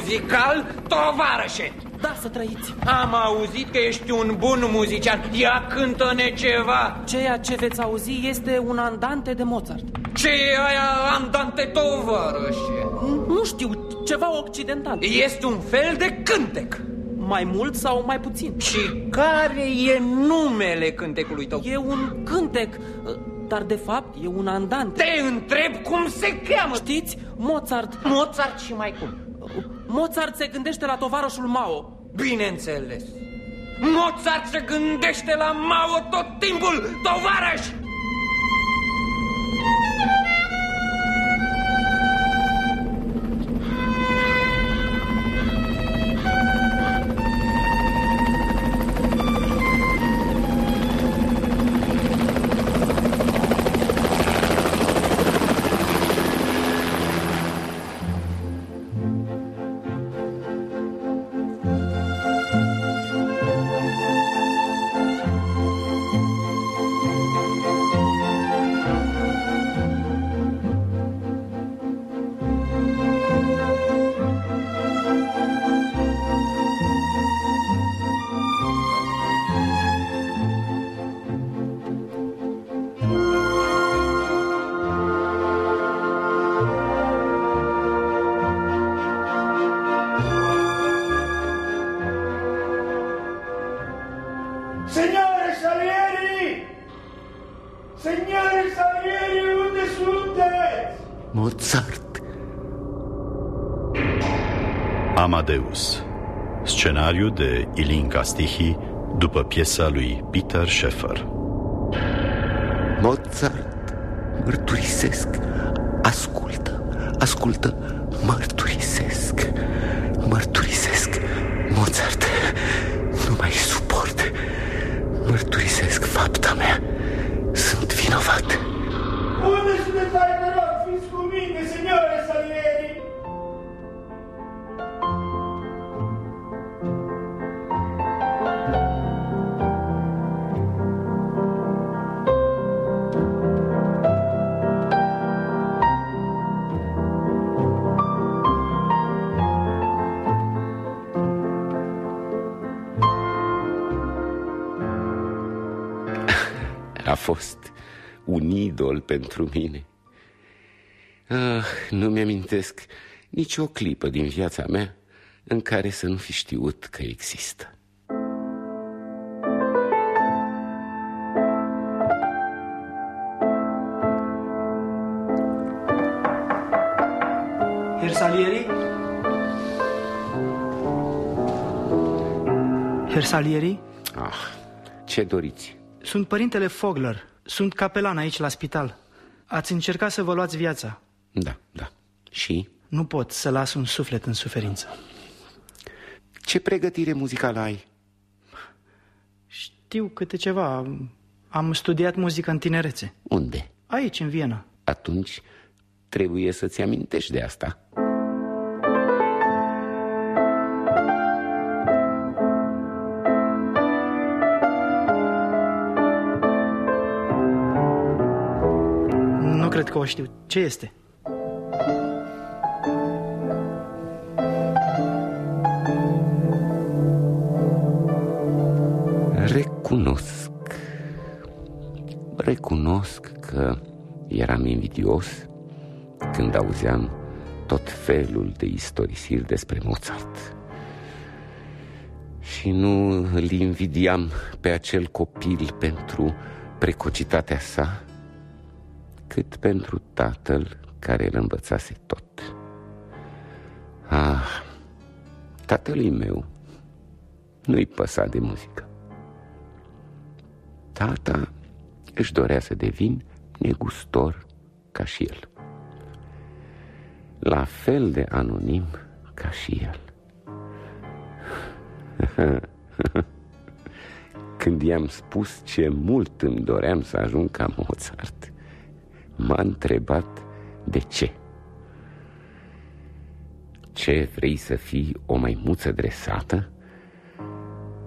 instrument muzical, tovarășe. Da, să trăiți. Am auzit că ești un bun muzician. Ia cântă-ne ceva. Ceea ce veți auzi este un andante de Mozart. Ce e aia andante tovarășe? Nu știu, ceva occidental. Este un fel de cântec. Mai mult sau mai puțin? Și care e numele cântecului tău? E un cântec, dar de fapt e un andante. Te întreb cum se cheamă. Știți, Mozart. Mozart și mai cum Mozart se gândește la tovarășul Mao Bineînțeles Mozart se gândește la Mao tot timpul, tovarăș! Scenariu de Ilin Castihi după piesa lui Peter Sheffer. Mozart, mărturisesc, ascultă, ascultă, mărturisesc, un idol pentru mine. Ah, nu mi-amintesc nici o clipă din viața mea în care să nu fi știut că există. Herr Salieri? Herr Salieri? Ah, ce doriți? Sunt părintele Fogler. Sunt capelan aici la spital. Ați încercat să vă luați viața. Da, da. Și? Nu pot să las un suflet în suferință. Ce pregătire muzicală ai? Știu câte ceva. Am studiat muzică în tinerețe. Unde? Aici, în Viena. Atunci trebuie să-ți amintești de asta. Cred că o știu. Ce este? Recunosc, recunosc că eram invidios când auzeam tot felul de istorisiri despre Mozart. Și nu îl invidiam pe acel copil pentru precocitatea sa, cât pentru tatăl care îl învățase tot. Ah, tatălui meu nu-i păsa de muzică. Tata își dorea să devin negustor ca și el. La fel de anonim ca și el. Când i-am spus ce mult îmi doream să ajung ca Mozart, m-a întrebat de ce. Ce vrei să fii o maimuță dresată?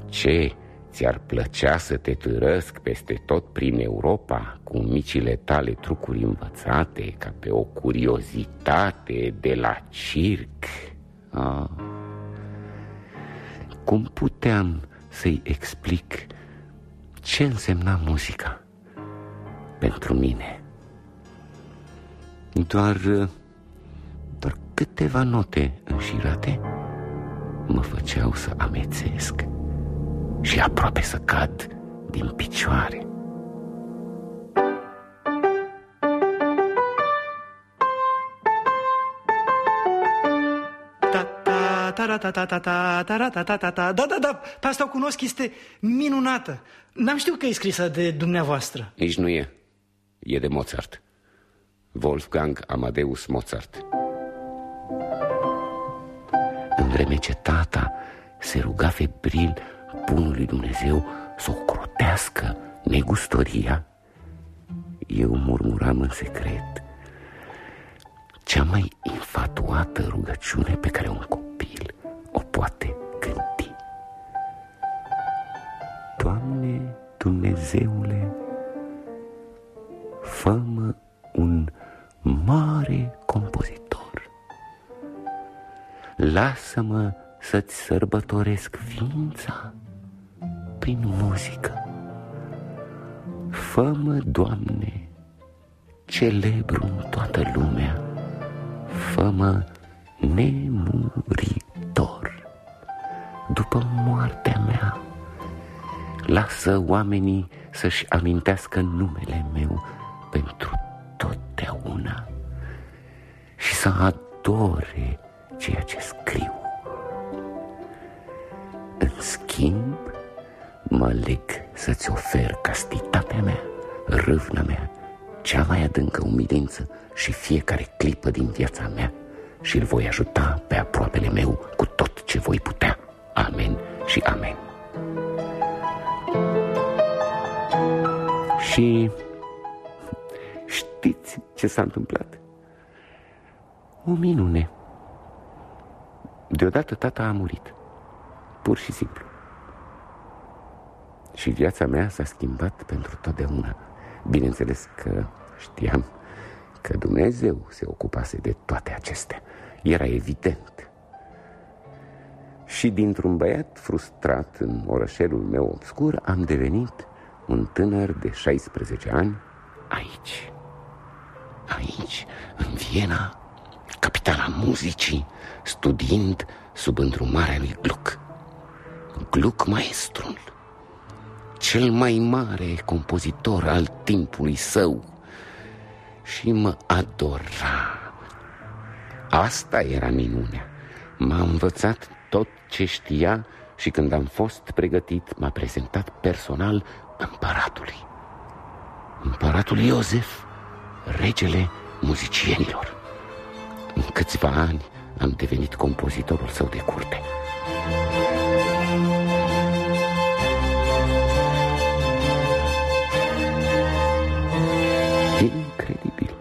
Ce ți-ar plăcea să te târăsc peste tot prin Europa cu micile tale trucuri învățate ca pe o curiozitate de la circ? Ah. Cum puteam să-i explic ce însemna muzica pentru mine? Doar, doar câteva note înșirate mă făceau să amețesc și aproape să cad din picioare. Da, da, da, pe asta o cunosc, este minunată. N-am știut că e scrisă de dumneavoastră. Nici nu e. E de Mozart. Wolfgang Amadeus Mozart. În vreme ce tata se ruga febril bunului Dumnezeu să o crotească negustoria, eu murmuram în secret cea mai infatuată rugăciune pe care un copil o poate gândi. Doamne Dumnezeule, fă un mare compozitor. Lasă-mă să-ți sărbătoresc ființa prin muzică. Fă-mă, Doamne, celebru în toată lumea, fă-mă nemuritor. După moartea mea, lasă oamenii să-și amintească numele meu pentru totdeauna și să adore ceea ce scriu. În schimb, mă leg să-ți ofer castitatea mea, râvna mea, cea mai adâncă umilință și fiecare clipă din viața mea și îl voi ajuta pe aproapele meu cu tot ce voi putea. Amen și amen. Și știți ce s-a întâmplat? O minune. Deodată tata a murit. Pur și simplu. Și viața mea s-a schimbat pentru totdeauna. Bineînțeles că știam că Dumnezeu se ocupase de toate acestea. Era evident. Și dintr-un băiat frustrat în orășelul meu obscur am devenit un tânăr de 16 ani aici. Aici, în Viena, capitala muzicii, studiind sub îndrumarea lui Gluck. Gluck maestrul, cel mai mare compozitor al timpului său și mă adora. Asta era minunea. M-a învățat tot ce știa și când am fost pregătit, m-a prezentat personal împăratului. Împăratul Iosef, regele muzicienilor. În câțiva ani am devenit compozitorul său de curte. Incredibil,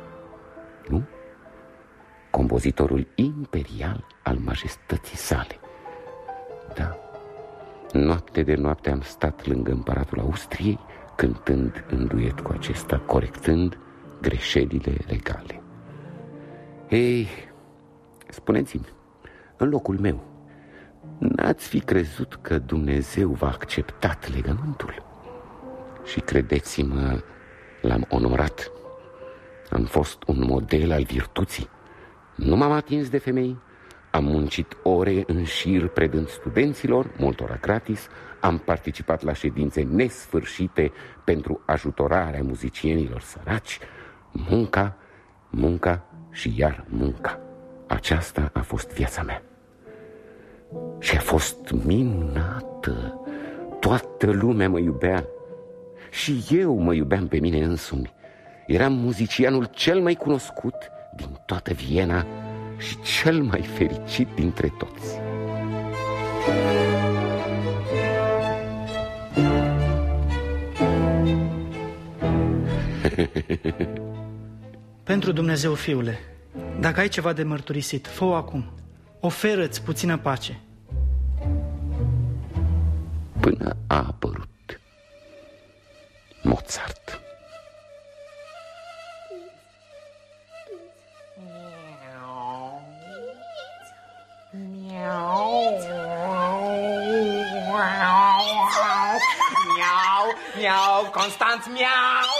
nu? Compozitorul imperial al majestății sale. Da. Noapte de noapte am stat lângă împăratul Austriei, cântând în duet cu acesta, corectând greșelile legale. Ei, spuneți-mi, în locul meu, n-ați fi crezut că Dumnezeu v-a acceptat legământul? Și credeți-mă, l-am onorat. Am fost un model al virtuții. Nu m-am atins de femei, am muncit ore în șir predând studenților, multora gratis, am participat la ședințe nesfârșite pentru ajutorarea muzicienilor săraci, munca, munca și iar munca. Aceasta a fost viața mea. Și a fost minunată. Toată lumea mă iubea. Și eu mă iubeam pe mine însumi. Eram muzicianul cel mai cunoscut din toată Viena și cel mai fericit dintre toți. Pentru Dumnezeu, fiule, dacă ai ceva de mărturisit, fă acum. Oferă-ți puțină pace. Până a apărut Mozart. Miau, miau, miau, miau, miau, miau, Constanț, miau!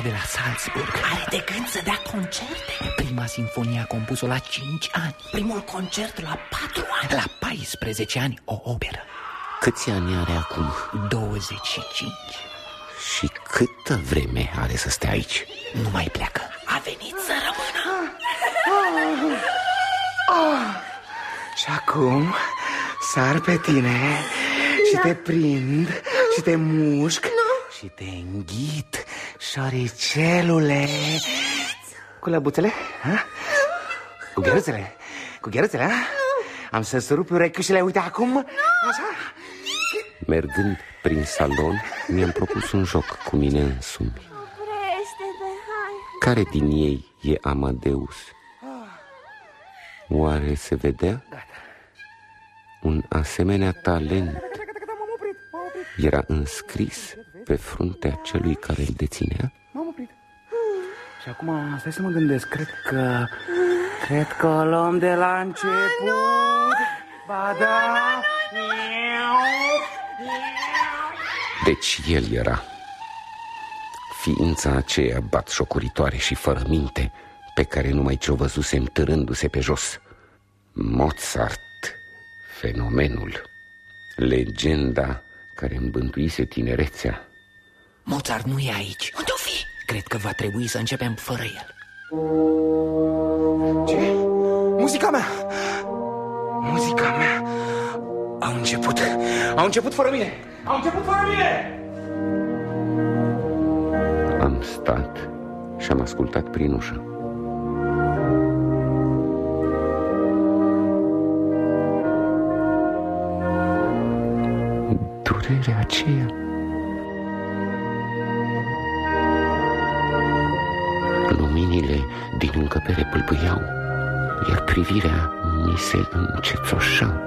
A plecat de la Salzburg. are de gând să dea concerte. Prima sinfonie a compus-o la 5 ani. Primul concert la patru ani. La 14 ani o operă. Câți ani are acum? 25. Și câtă vreme are să stea aici? Nu mai pleacă. A venit să rămână. Și acum sar pe tine și te prind și te mușc și te înghit, șoricelule. Cu lăbuțele? Ha? Cu gheruțele? Cu gheruțele, ha? Am să-ți rup urechiușele, uite acum, așa. Mergând prin salon, mi-am propus un joc cu mine însumi. Oprește-te, hai. Care din ei e Amadeus? Oare se vedea? Un asemenea talent era înscris pe fruntea celui care îl deținea? M-am oprit. Și acum, stai să mă gândesc, cred că... Cred că o luăm de la început. Ba da. Deci el era Ființa aceea batșocuritoare și fără minte Pe care numai ce-o văzusem târându-se pe jos Mozart Fenomenul Legenda care îmbântuise tinerețea Mozart nu e aici. Unde-o fi? Cred că va trebui să începem fără el. Ce? Muzica mea! Muzica mea! Au început! Au început fără mine! Au început fără mine! Am stat și am ascultat prin ușă Durerea aceea din încăpere pâlpâiau Iar privirea mi se încețoșa.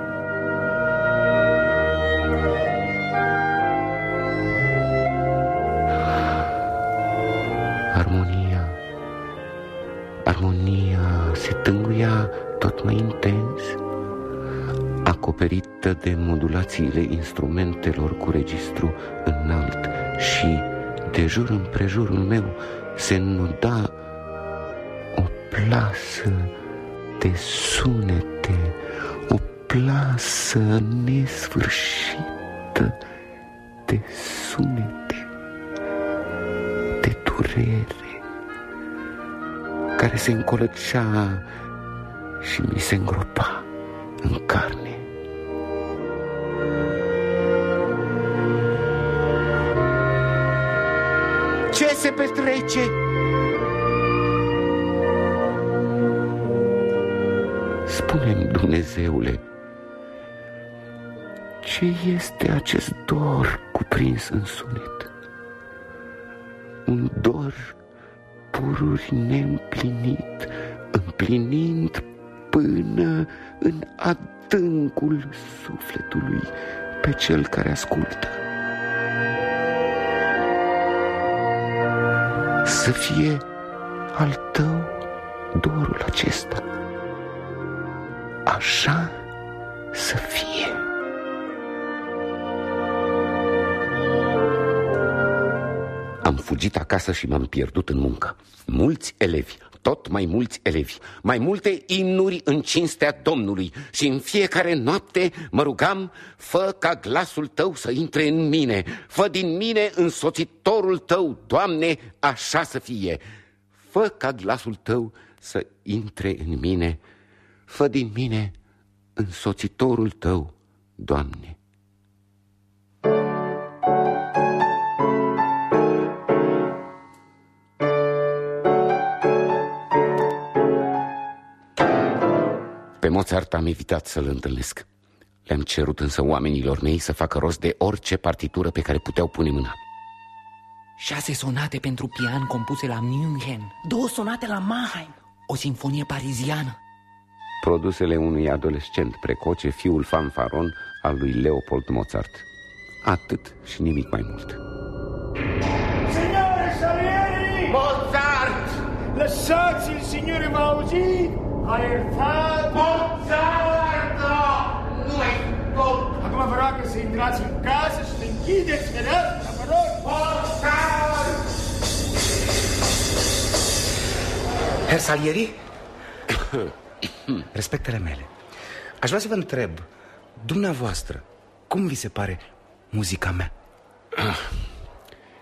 Armonia Armonia se tânguia tot mai intens Acoperită de modulațiile instrumentelor cu registru înalt Și de jur împrejurul meu se nuda o plasă de sunete O plasă nesfârșită de sunete de durere care se încolăcea și mi se îngropa este acest dor cuprins în sunet? Un dor pururi neîmplinit, împlinind până în adâncul sufletului pe cel care ascultă. Să fie al tău dorul acesta. Așa Am fugit acasă și m-am pierdut în muncă. Mulți elevi, tot mai mulți elevi, mai multe imnuri în cinstea Domnului și în fiecare noapte mă rugam, fă ca glasul tău să intre în mine, fă din mine însoțitorul tău, Doamne, așa să fie. Fă ca glasul tău să intre în mine, fă din mine însoțitorul tău, Doamne. Mozart am evitat să-l întâlnesc. Le-am cerut însă oamenilor mei să facă rost de orice partitură pe care puteau pune mâna. Șase sonate pentru pian compuse la München. Două sonate la Mannheim. O sinfonie pariziană. Produsele unui adolescent precoce, fiul fanfaron al lui Leopold Mozart. Atât și nimic mai mult. Signore Salieri! Mozart! Lăsați-l, signore, m-a auzit? A iertat? Mozart! Nu intrați în casă și să închideți fereastra, vă rog. Herr Salieri? Respectele mele. Aș vrea să vă întreb, dumneavoastră, cum vi se pare muzica mea?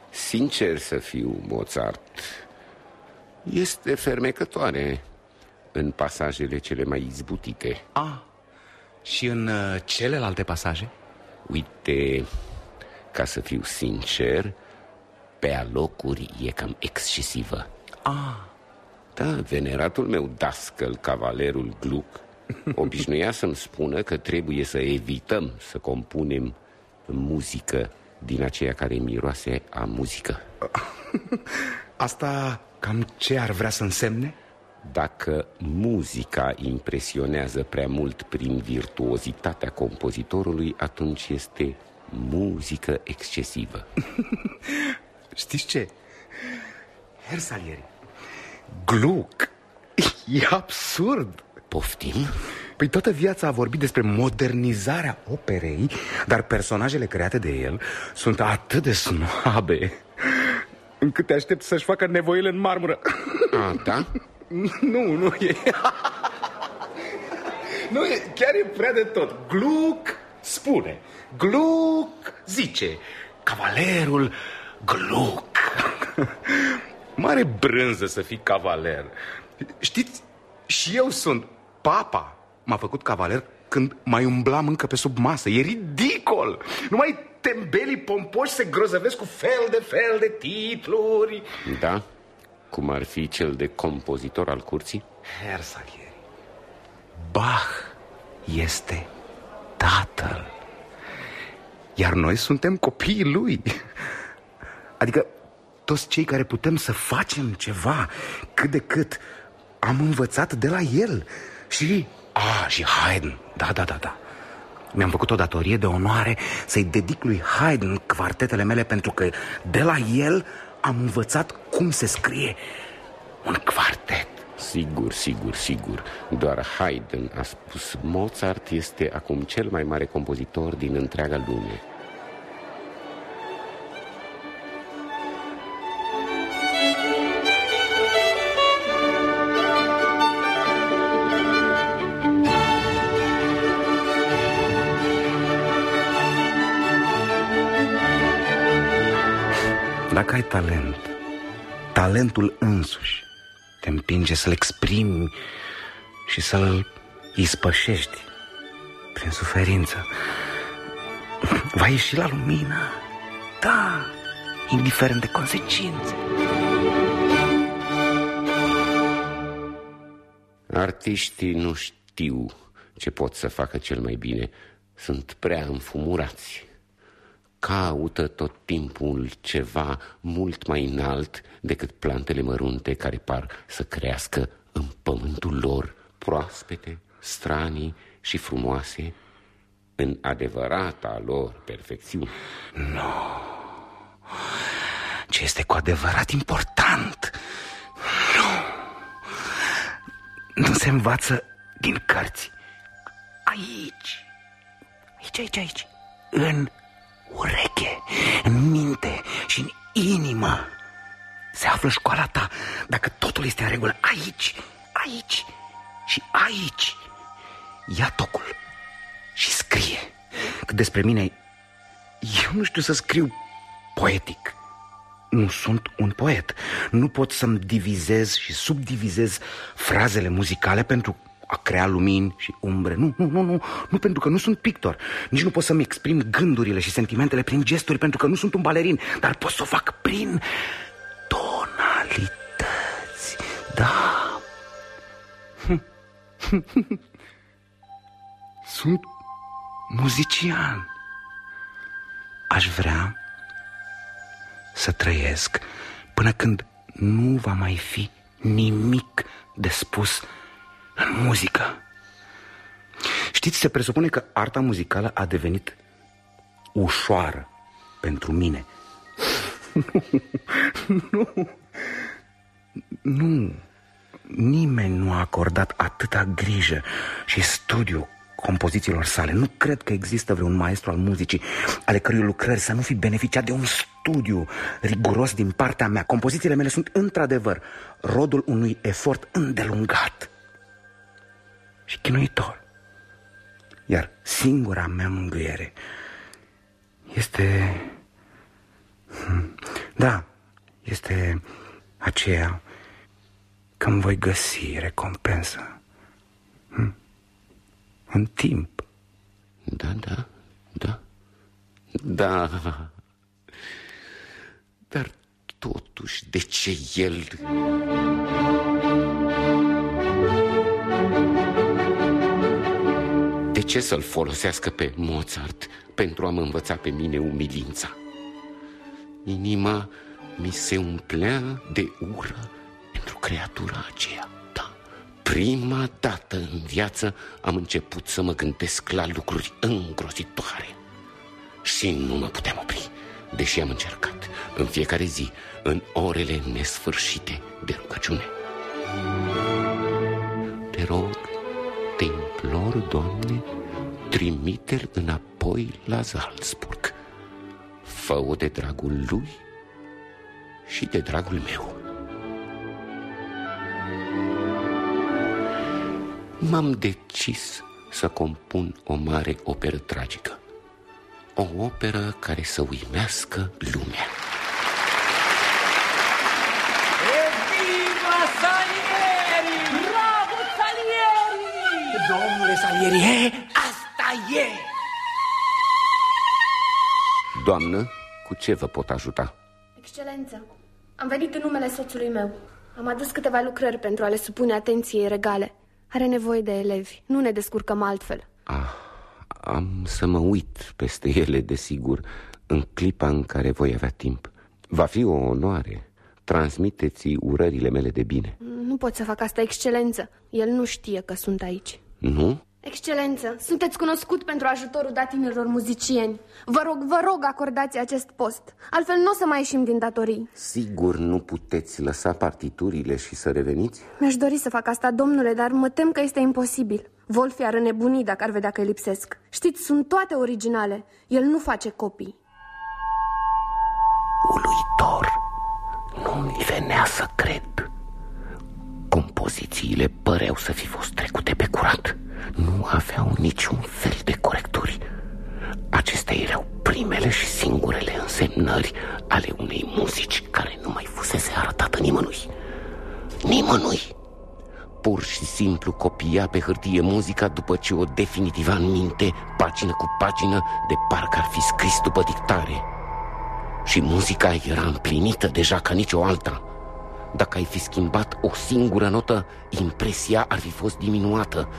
Sincer să fiu, Mozart, este fermecătoare în pasajele cele mai izbutite. Ah, și în uh, celelalte pasaje? Uite, ca să fiu sincer, pe alocuri e cam excesivă. Ah, Da, veneratul meu dascăl, cavalerul Gluck, obișnuia să-mi spună că trebuie să evităm să compunem muzică din aceea care miroase a muzică. asta cam ce ar vrea să însemne? Dacă muzica impresionează prea mult prin virtuozitatea compozitorului, atunci este muzică excesivă. Știți ce? Herr Salieri, Gluck e absurd. Poftim? Păi toată viața a vorbit despre modernizarea operei, dar personajele create de el sunt atât de snoabe încât te aștept să-și facă nevoile în marmură. A, da? Nu, nu e... Nu e, chiar e prea de tot. Gluck spune, Gluck zice, cavalerul Gluck. Mare brânză să fii cavaler. Știți, și eu sunt papa. M-a făcut cavaler când mai umblam încă pe sub masă. E ridicol. Numai tembelii pompoși se grozăvesc cu fel de fel de titluri. Da? Cum ar fi cel de compozitor al curții? Herr Salieri, Bach este tatăl. Iar noi suntem copiii lui. Adică toți cei care putem să facem ceva cât de cât am învățat de la el. Și, a, și Haydn, da, da, da, da. Mi-am făcut o datorie de onoare să-i dedic lui Haydn quartetele mele pentru că de la el am învățat cum se scrie un quartet. Sigur, sigur, sigur. Doar Haydn a spus Mozart este acum cel mai mare compozitor din întreaga lume. Dacă ai talent, talentul însuși te împinge să-l exprimi și să-l ispășești prin suferință. Va ieși la lumină, da, indiferent de consecințe. Artiștii nu știu ce pot să facă cel mai bine. Sunt prea înfumurați. Caută tot timpul ceva mult mai înalt decât plantele mărunte care par să crească în pământul lor, proaspete, stranii și frumoase, în adevărata lor perfecțiune. Nu. Ce este cu adevărat important? Nu. Nu se învață din cărți. Aici. Aici, aici, aici. În ureche, în minte și în inimă. Se află școala ta Dacă totul este în regulă. Aici, aici și aici. Ia tocul și scrie Că despre mine Eu nu știu să scriu poetic. Nu sunt un poet. Nu pot să-mi divizez și subdivizez frazele muzicale pentru a crea lumini și umbre. Nu, nu, nu, nu, nu pentru că nu sunt pictor. Nici nu pot să-mi exprim gândurile și sentimentele prin gesturi Pentru că nu sunt un balerin Dar pot să o fac prin tonalități. Da. Sunt muzician. Aș vrea să trăiesc până când nu va mai fi nimic de spus în muzică. Știți, se presupune că arta muzicală a devenit ușoară pentru mine. nu, nu, nimeni nu a acordat atâta grijă și studiu compozițiilor sale. Nu cred că există vreun maestru al muzicii ale cărui lucrări să nu fi beneficiat de un studiu riguros din partea mea. Compozițiile mele sunt într-adevăr rodul unui efort îndelungat și chinuitor. Iar singura mea mângâiere este... Hmm, da, este aceea că îmi voi găsi recompensă. Hmm, în timp. Da, da, da. Da. Dar totuși, de ce el... ce să-l folosească pe Mozart pentru a mă învăța pe mine umilința? Inima mi se umplea de ură pentru creatura aceea. Da, prima dată în viață am început să mă gândesc la lucruri îngrozitoare. Și nu mă puteam opri, deși am încercat în fiecare zi, în orele nesfârșite de rugăciune. Te rog, te implor, Doamne, trimite-l înapoi la Salzburg. Fă-o de dragul lui și de dragul meu. M-am decis să compun o mare operă tragică. O operă care să uimească lumea. Evviva Salieri! Bravo, Salieri! Domnule Salieri, he, Asta e! Doamnă, cu ce vă pot ajuta? Excelență, am venit în numele soțului meu. Am adus câteva lucrări pentru a le supune atenției regale. Are nevoie de elevi. Nu ne descurcăm altfel. Ah, am să mă uit peste ele, desigur, în clipa în care voi avea timp. Va fi o onoare. Transmiteți urările mele de bine. Nu pot să fac asta, excelență. El nu știe că sunt aici. Nu? Excelență, sunteți cunoscut pentru ajutorul dat tinerilor muzicieni. Vă rog, vă rog, acordați acest post. Altfel nu o să mai ieșim din datorii. Sigur nu puteți lăsa partiturile și să reveniți? Mi-aș dori să fac asta, domnule, dar mă tem că este imposibil. Wolfi ar nebuni dacă ar vedea că lipsesc. Știți, sunt toate originale. El nu face copii. Uluitor! Nu-mi venea să cred. Compozițiile păreau să fi fost trecute pe curat. Nu aveau niciun fel de corecturi. Acestea erau primele și singurele însemnări ale unei muzici care nu mai fusese arătată nimănui. Nimănui! Pur și simplu copia pe hârtie muzica după ce o definitiva în minte, pagină cu pagină, de parcă ar fi scris după dictare. Și muzica era împlinită deja ca nicio alta. Dacă ai fi schimbat o singură notă, impresia ar fi fost diminuată.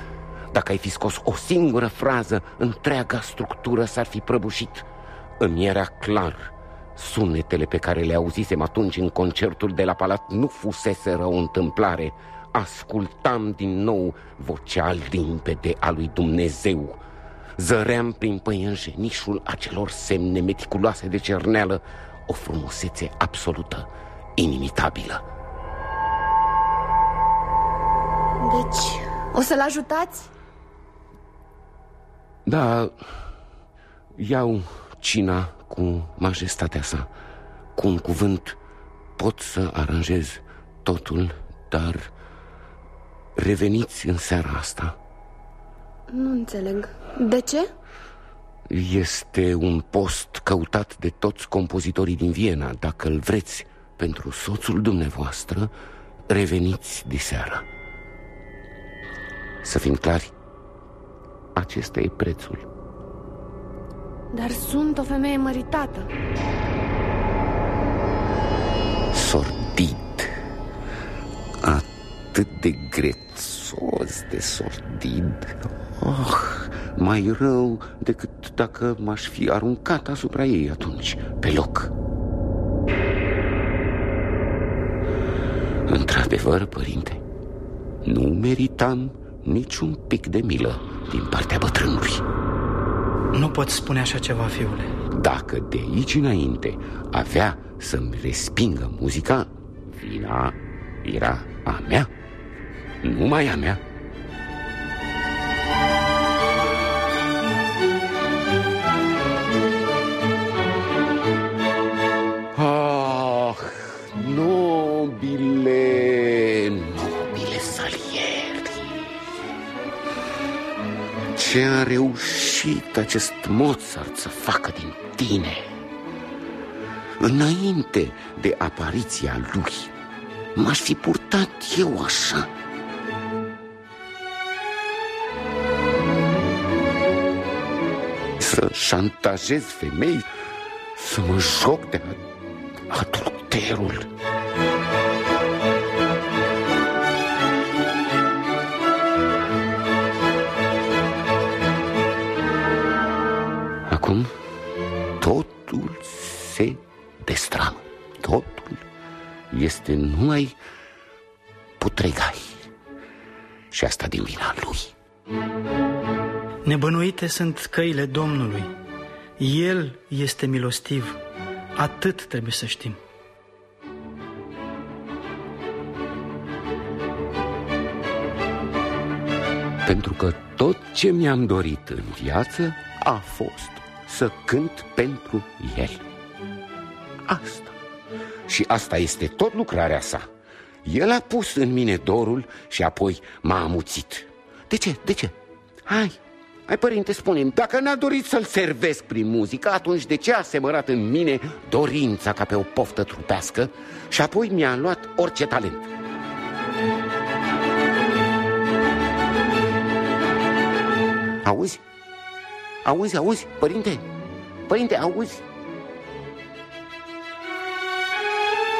Dacă ai fi scos o singură frază, întreaga structură s-ar fi prăbușit. Îmi era clar. Sunetele pe care le auzisem atunci în concertul de la palat nu fuseseră o întâmplare. Ascultam din nou vocea limpede a lui Dumnezeu. Zăream prin păienjenișul acelor semne meticuloase de cerneală o frumusețe absolută, inimitabilă. Deci, o să-l ajutați? Da, iau cina cu majestatea sa. Cu un cuvânt pot să aranjez totul, dar reveniți în seara asta. Nu înțeleg. De ce? Este un post căutat de toți compozitorii din Viena. Dacă îl vreți pentru soțul dumneavoastră, reveniți de seară. Să fim clari, acesta e prețul. Dar sunt o femeie măritată. Sordid. Atât de grețos de sordid. Oh, mai rău decât dacă m-aș fi aruncat asupra ei atunci, pe loc. Într-adevăr, părinte, nu meritam niciun pic de milă din partea bătrânului. Nu pot spune așa ceva, fiule. Dacă de aici înainte avea să-mi respingă muzica, vina era a mea, numai a mea. Acest Mozart să facă din tine. Înainte de apariția lui M-aș fi purtat eu așa. Să șantajez femei Să mă joc de adulterul este numai putregai. Și asta din vina lui. Nebănuite sunt căile Domnului. El este milostiv. Atât trebuie să știm. Pentru că tot ce mi-am dorit în viață a fost să cânt pentru el. Asta Și asta este tot lucrarea sa El a pus în mine dorul și apoi m-a amuțit De ce? De ce? Hai, hai părinte, spune Dacă n-a dorit să-l servesc prin muzică Atunci de ce a semărat în mine dorința ca pe o poftă trupească Și apoi mi-a luat orice talent Auzi? Auzi, auzi, părinte? Părinte, auzi?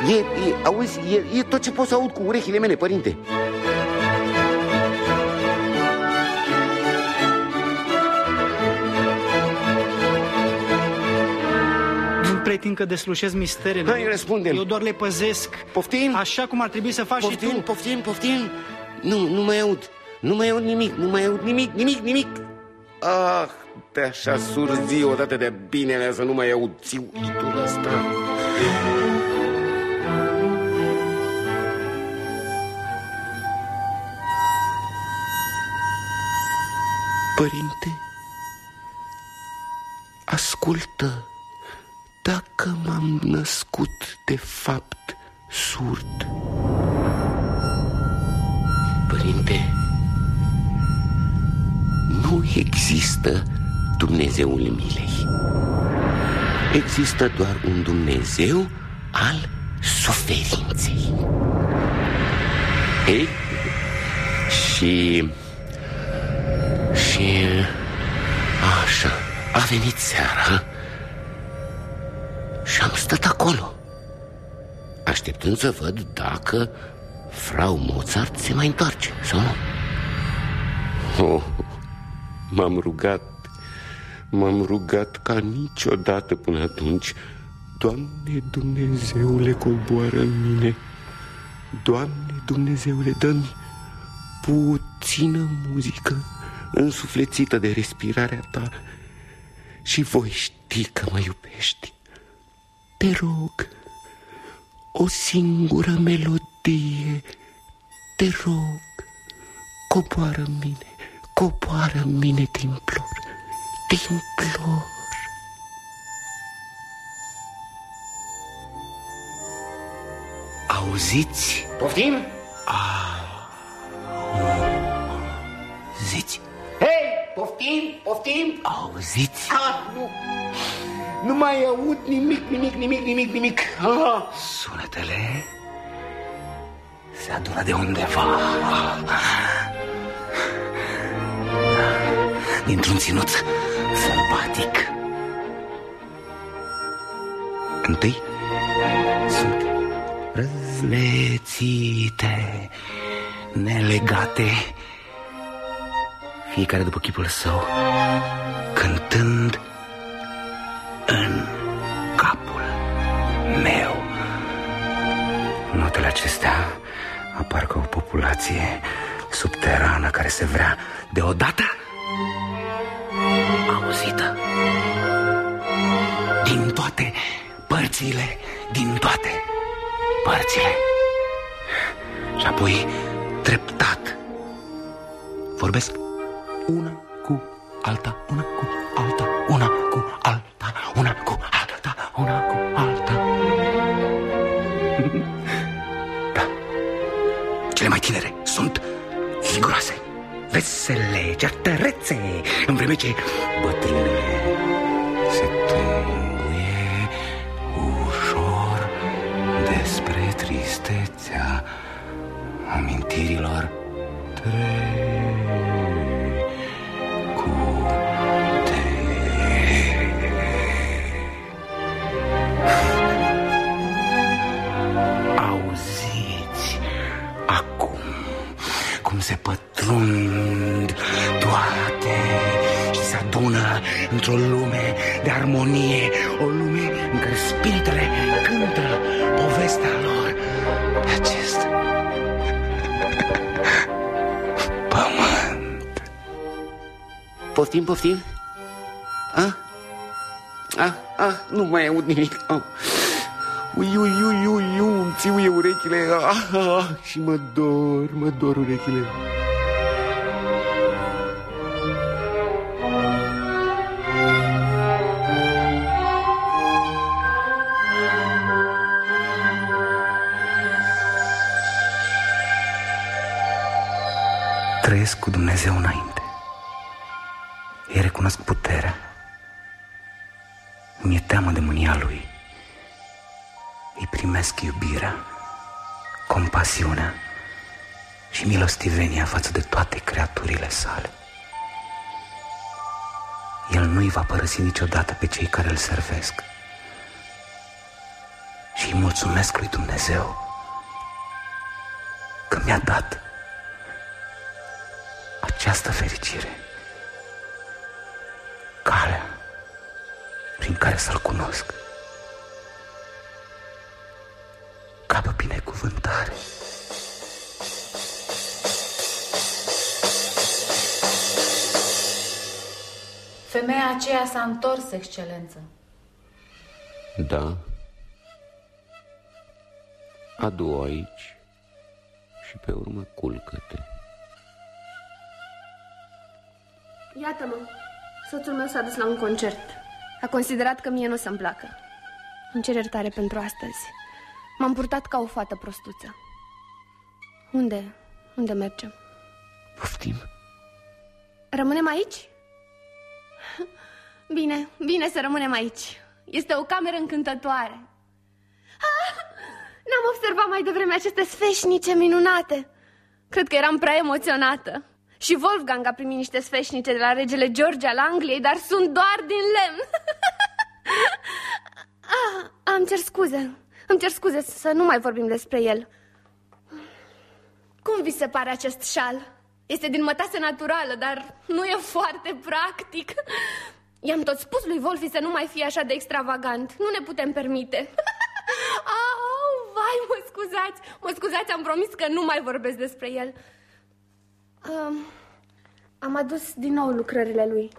E, e, auzi, e, e tot ce pot să aud cu urechile mele, părinte. Nu pretind că deslușesc misterele. Hai, răspunde Eu doar le păzesc. Poftim? Așa cum ar trebui să faci poftim, și tu. Poftim, poftim, Nu, nu mai aud. Nu mai aud nimic, nu mai aud nimic, nimic, nimic. Ah, te așa surzi odată de binele să nu mai aud țiuitul ăsta Părinte, ascultă, dacă m-am născut de fapt surd. Părinte, nu există Dumnezeul milei. Există doar un Dumnezeu al suferinței. Ei? Și... Și... Așa, a venit seara. Și am stat acolo Așteptând să văd dacă Frau Mozart se mai întoarce sau nu. Oh, M-am rugat M-am rugat ca niciodată până atunci Doamne Dumnezeule, coboară în mine. Doamne Dumnezeule, dă-mi puțină muzică Însuflețită de respirarea ta Și voi ști că mă iubești Te rog, o singură melodie Te rog, coboară mine Coboară mine, te implor Te implor Auziți? Poftim? Ziți? Hei, poftim, poftim Auziți? ah, nu. nu mai aud nimic, nimic, nimic, nimic, nimic ah. Sunetele se adună de undeva Dintr-un ținut sălbatic Întâi sunt răzlețite, nelegate Fiecare după chipul său Cântând în capul meu Notele acestea apar ca o populație subterană care se vrea deodată auzită din toate părțile, din toate părțile. Și apoi, treptat, vorbesc una cu alta, una cu alta, una cu alta, una cu alta, una cu alta. Da. Cele mai tinere sunt viguroase, veselă, șosele, ceartărețe În vreme ce bătrânele se tânguie ușor Despre tristețea amintirilor Auziți se pătrund toate și se adună într-o lume de armonie, o lume în care spiritele cântă povestea lor pe acest pământ. Poftim, poftim? A? A, a, nu mai aud nimic. Au. Ui, ui, ui, ui, ui, îmi țiuie urechile ah, ah, și mă dor, mă dor urechile. Trăiesc cu Dumnezeu înainte. Îi recunosc puterea. Mi-e teamă de mânia Lui. Îi primesc iubirea, compasiunea și milostivenia față de toate creaturile sale. El nu-i va părăsi niciodată pe cei care îl servesc. Și îi mulțumesc lui Dumnezeu că mi-a dat această fericire, calea prin care să-L cunosc. Capă binecuvântare. Femeia aceea s-a întors, excelență. Da. Adu-o aici și pe urmă culcă-te. Iată-mă, soțul meu s-a dus la un concert. A considerat că mie nu o să-mi placă. Îmi cer iertare pentru astăzi. M-am purtat ca o fată prostuță. Unde? Unde mergem? Poftim. Rămânem aici? Bine, bine să rămânem aici. Este o cameră încântătoare. Ah, N-am observat mai devreme aceste sfeșnice minunate. Cred că eram prea emoționată. Și Wolfgang a primit niște sfeșnice de la regele George al Angliei, dar sunt doar din lemn. ah, am cer scuze. Îmi cer scuze să nu mai vorbim despre el. Cum vi se pare acest șal? Este din mătase naturală, dar nu e foarte practic. I-am tot spus lui Wolfi să nu mai fie așa de extravagant. Nu ne putem permite. Au, vai, mă scuzați. Mă scuzați, am promis că nu mai vorbesc despre el. Um, am adus din nou lucrările lui.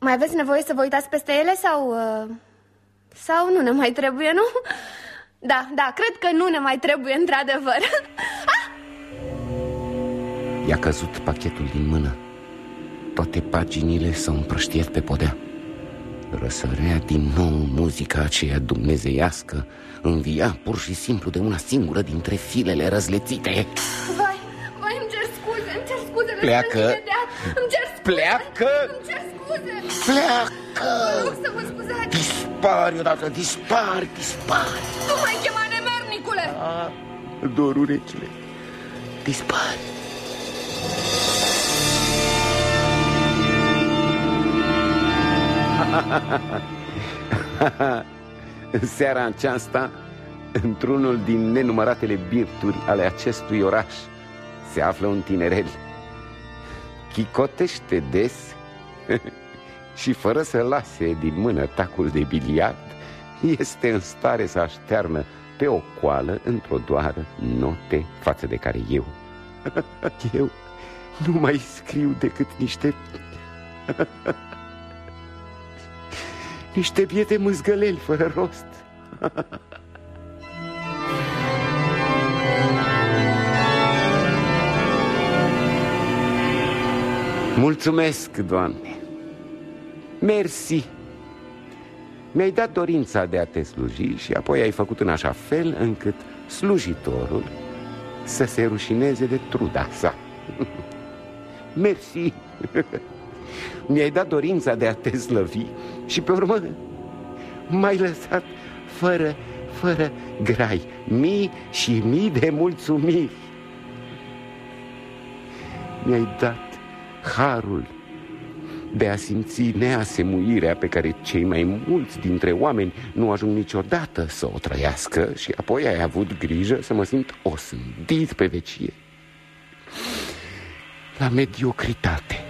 Mai aveți nevoie să vă uitați peste ele sau... Uh, sau nu ne mai trebuie, nu? Da, da, cred că nu ne mai trebuie, într-adevăr. I-a căzut pachetul din mână. Toate paginile s-au împrăștiat pe podea. Răsărea din nou muzica aceea dumnezeiască, învia pur și simplu de una singură dintre filele răzlețite. Vai, vai, îmi cer scuze, îmi cer scuze de Pleacă. ce am imediat. Îmi cer scuze. Pleacă. Îmi cer scuze. Pleacă. Vă rog să mă scuzați. Dispari odată, dispari, dispari. Nu mai chema nemernicule. A, dor urechile. Dispari. În seara aceasta, într-unul din nenumăratele birturi ale acestui oraș, se află un tinerel. Chicotește des și fără să lase din mână tacul de biliard, este în stare să aștearnă pe o coală într-o doară note față de care eu, eu nu mai scriu decât niște niște biete mâzgăleli fără rost. Mulțumesc, Doamne. Mersi. Mi-ai dat dorința de a te sluji și apoi ai făcut în așa fel încât slujitorul să se rușineze de truda sa. mersi Mi-ai dat dorința de a te slăvi Și pe urmă m-ai lăsat fără, fără grai Mii și mii de mulțumiri Mi-ai dat harul de a simți neasemuirea pe care cei mai mulți dintre oameni nu ajung niciodată să o trăiască și apoi ai avut grijă să mă simt osândit pe vecie la mediocritate.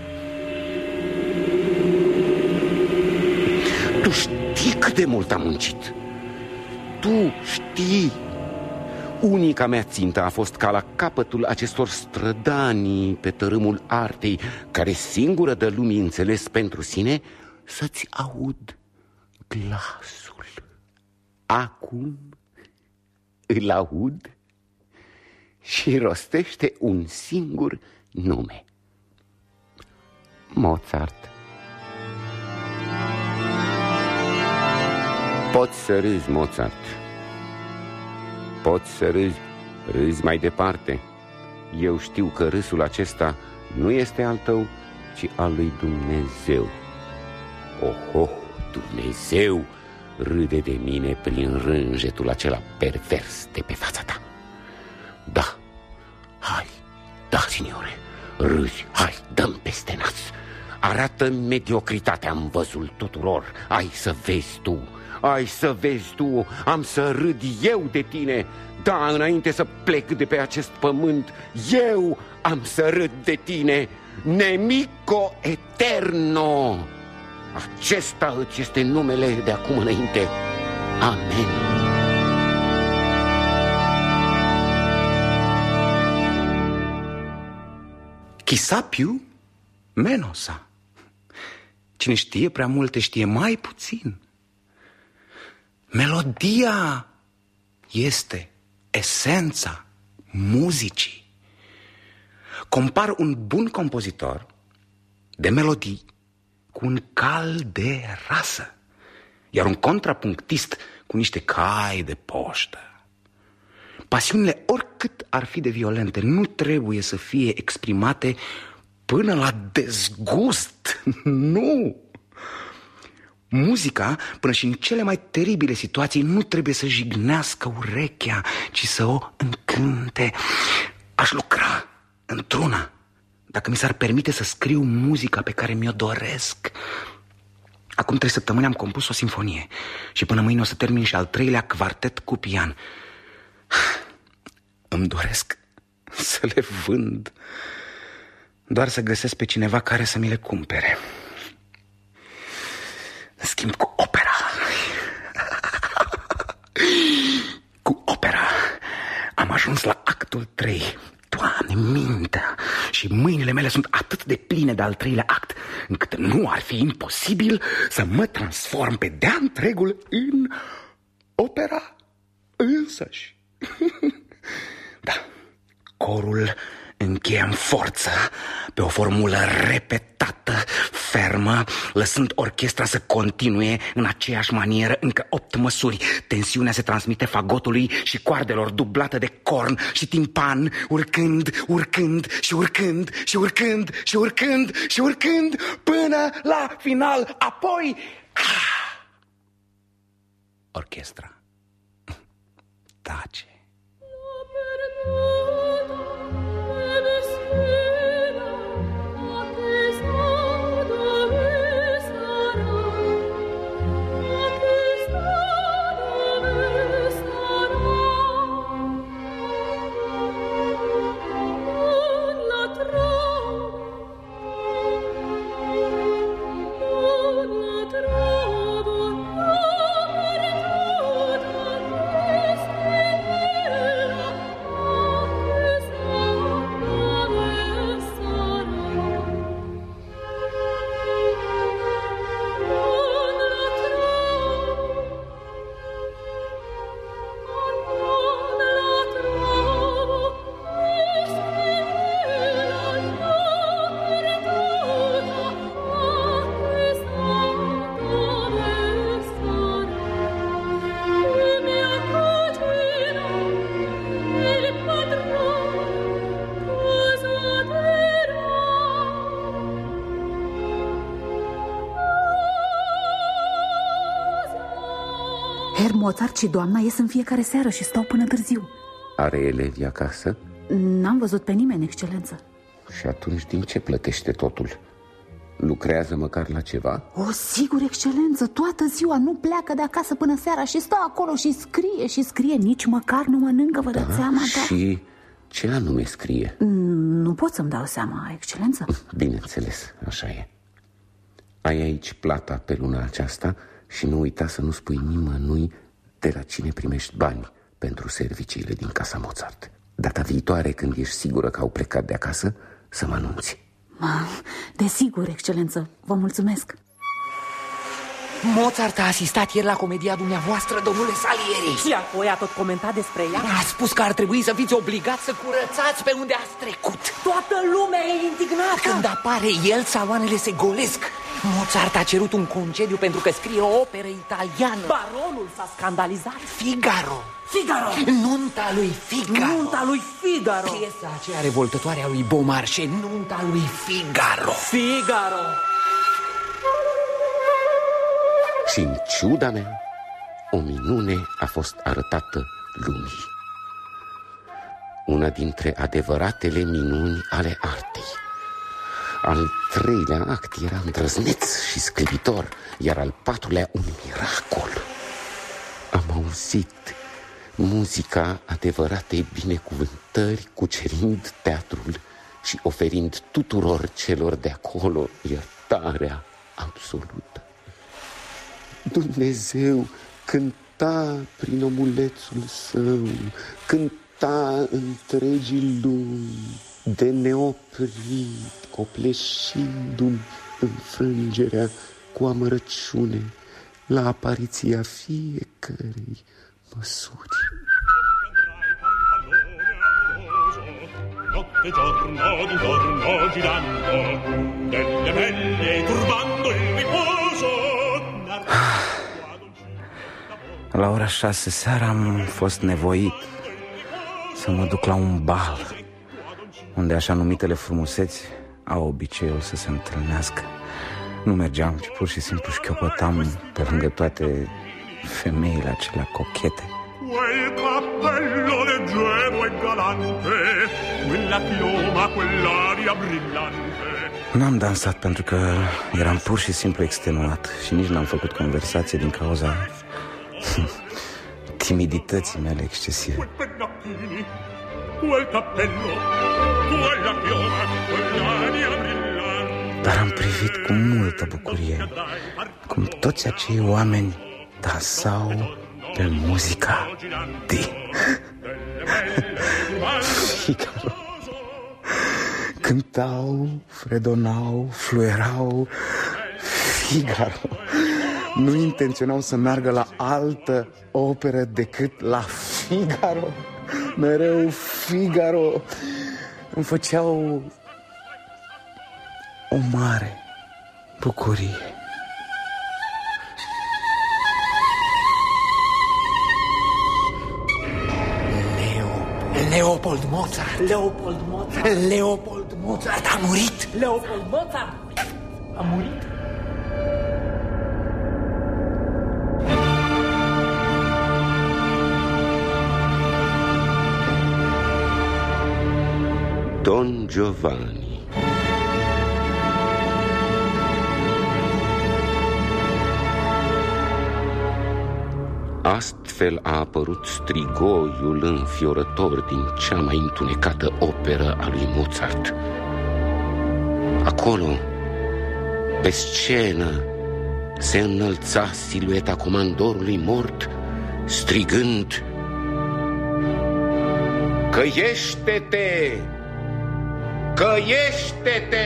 Tu știi cât de mult am muncit. Tu știi. Unica mea țintă a fost ca la capătul acestor strădanii pe tărâmul artei, care singură dă lumii înțeles pentru sine, să-ți aud glasul. Acum îl aud și rostește un singur nume. Mozart. Poți să râzi, Mozart. Poți să râzi, râzi mai departe. Eu știu că râsul acesta nu este al tău, ci al lui Dumnezeu. Oh, oh, Dumnezeu râde de mine prin rânjetul acela pervers de pe fața ta. Da, hai, da, signore, râzi, hai, dăm peste nas. Arată mediocritatea în văzul tuturor. Ai să vezi tu, ai să vezi tu, am să râd eu de tine. Da, înainte să plec de pe acest pământ, eu am să râd de tine. Nemico eterno. Acesta îți este numele de acum înainte. Amen. Chisapiu menosa. Cine știe prea multe știe mai puțin. Melodia este esența muzicii. Compar un bun compozitor de melodii cu un cal de rasă, iar un contrapunctist cu niște cai de poștă. Pasiunile, oricât ar fi de violente, nu trebuie să fie exprimate până la dezgust. Nu! Muzica, până și în cele mai teribile situații, nu trebuie să jignească urechea, ci să o încânte. Aș lucra într-una, dacă mi s-ar permite să scriu muzica pe care mi-o doresc. Acum trei săptămâni am compus o sinfonie și până mâine o să termin și al treilea quartet cu pian. Îmi doresc să le vând, doar să găsesc pe cineva care să mi le cumpere. În schimb, cu opera. Cu opera am ajuns la actul 3. Doamne, mintea și mâinile mele sunt atât de pline de al treilea act, încât nu ar fi imposibil să mă transform pe de-a întregul în opera însăși. Da, corul încheia în forță pe o formulă repetată, fermă, lăsând orchestra să continue în aceeași manieră încă opt măsuri. Tensiunea se transmite fagotului și coardelor dublată de corn și timpan, urcând, urcând și urcând și urcând și urcând și urcând până la final. Apoi... Ah! Orchestra tace. Mozart și doamna ies în fiecare seară și stau până târziu Are elevi acasă? N-am văzut pe nimeni, excelență Și atunci din ce plătește totul? Lucrează măcar la ceva? O, sigur, excelență, toată ziua nu pleacă de acasă până seara și stă acolo și scrie și scrie Nici măcar nu mănâncă, vă da? dați seama, da? Și ce anume scrie? Nu pot să-mi dau seama, excelență Bineînțeles, așa e Ai aici plata pe luna aceasta și nu uita să nu spui nimănui de la cine primești bani pentru serviciile din casa Mozart? Data viitoare, când ești sigură că au plecat de acasă, să mă anunți. Ma, Desigur, excelență, vă mulțumesc. Mozart a asistat ieri la comedia dumneavoastră, domnule Salieri. Și apoi a tot comentat despre ea? A spus că ar trebui să fiți obligați să curățați pe unde ați trecut. Toată lumea e indignată. Când apare el, saloanele se golesc Mozart a cerut un concediu pentru că scrie o operă italiană. Baronul s-a scandalizat. Figaro. Figaro. Nunta lui Figaro. Nunta lui Figaro. Piesa aceea revoltătoare a lui Beaumarchais Nunta lui Figaro. Figaro. Și în ciuda mea, o minune a fost arătată lumii. Una dintre adevăratele minuni ale artei. Al treilea act era îndrăzneț și sclipitor, iar al patrulea un miracol. Am auzit muzica adevăratei binecuvântări, cucerind teatrul și oferind tuturor celor de acolo iertarea absolută. Dumnezeu cânta prin omulețul său, cânta întregii lumi, de neoprit, copleșindu-mi înfrângerea cu amărăciune la apariția fiecărei măsuri. Notte giorno di torno girando, delle pelle turbando il riposo. La ora șase seara am fost nevoit să mă duc la un bal Unde așa numitele frumuseți au obiceiul să se întâlnească. Nu mergeam, ci pur și simplu șchiopătam pe lângă toate femeile acelea cochete. Quel cappello leggero e galante, quella chioma, quell'aria brillante. N-am dansat pentru că eram pur și simplu extenuat Și nici n-am făcut conversație din cauza timidității mele excesive. Pennacchini, quel cappello, quella chioma, quell'aria brillante. Dar am privit cu multă bucurie Cum toți acei oameni dansau pe muzica din Figaro Cântau, fredonau, fluierau Figaro Nu intenționau să meargă la altă operă decât la Figaro Mereu Figaro Îmi făceau o mare bucurie. Leopold. Mozart. Leopold Mozart. Leopold Mozart a murit. Leopold Mozart a murit Don Giovanni Astfel a apărut strigoiul înfiorător din cea mai întunecată operă a lui Mozart. Acolo, pe scenă, se înălța silueta comandorului mort, strigând Căiește-te! Căiește-te!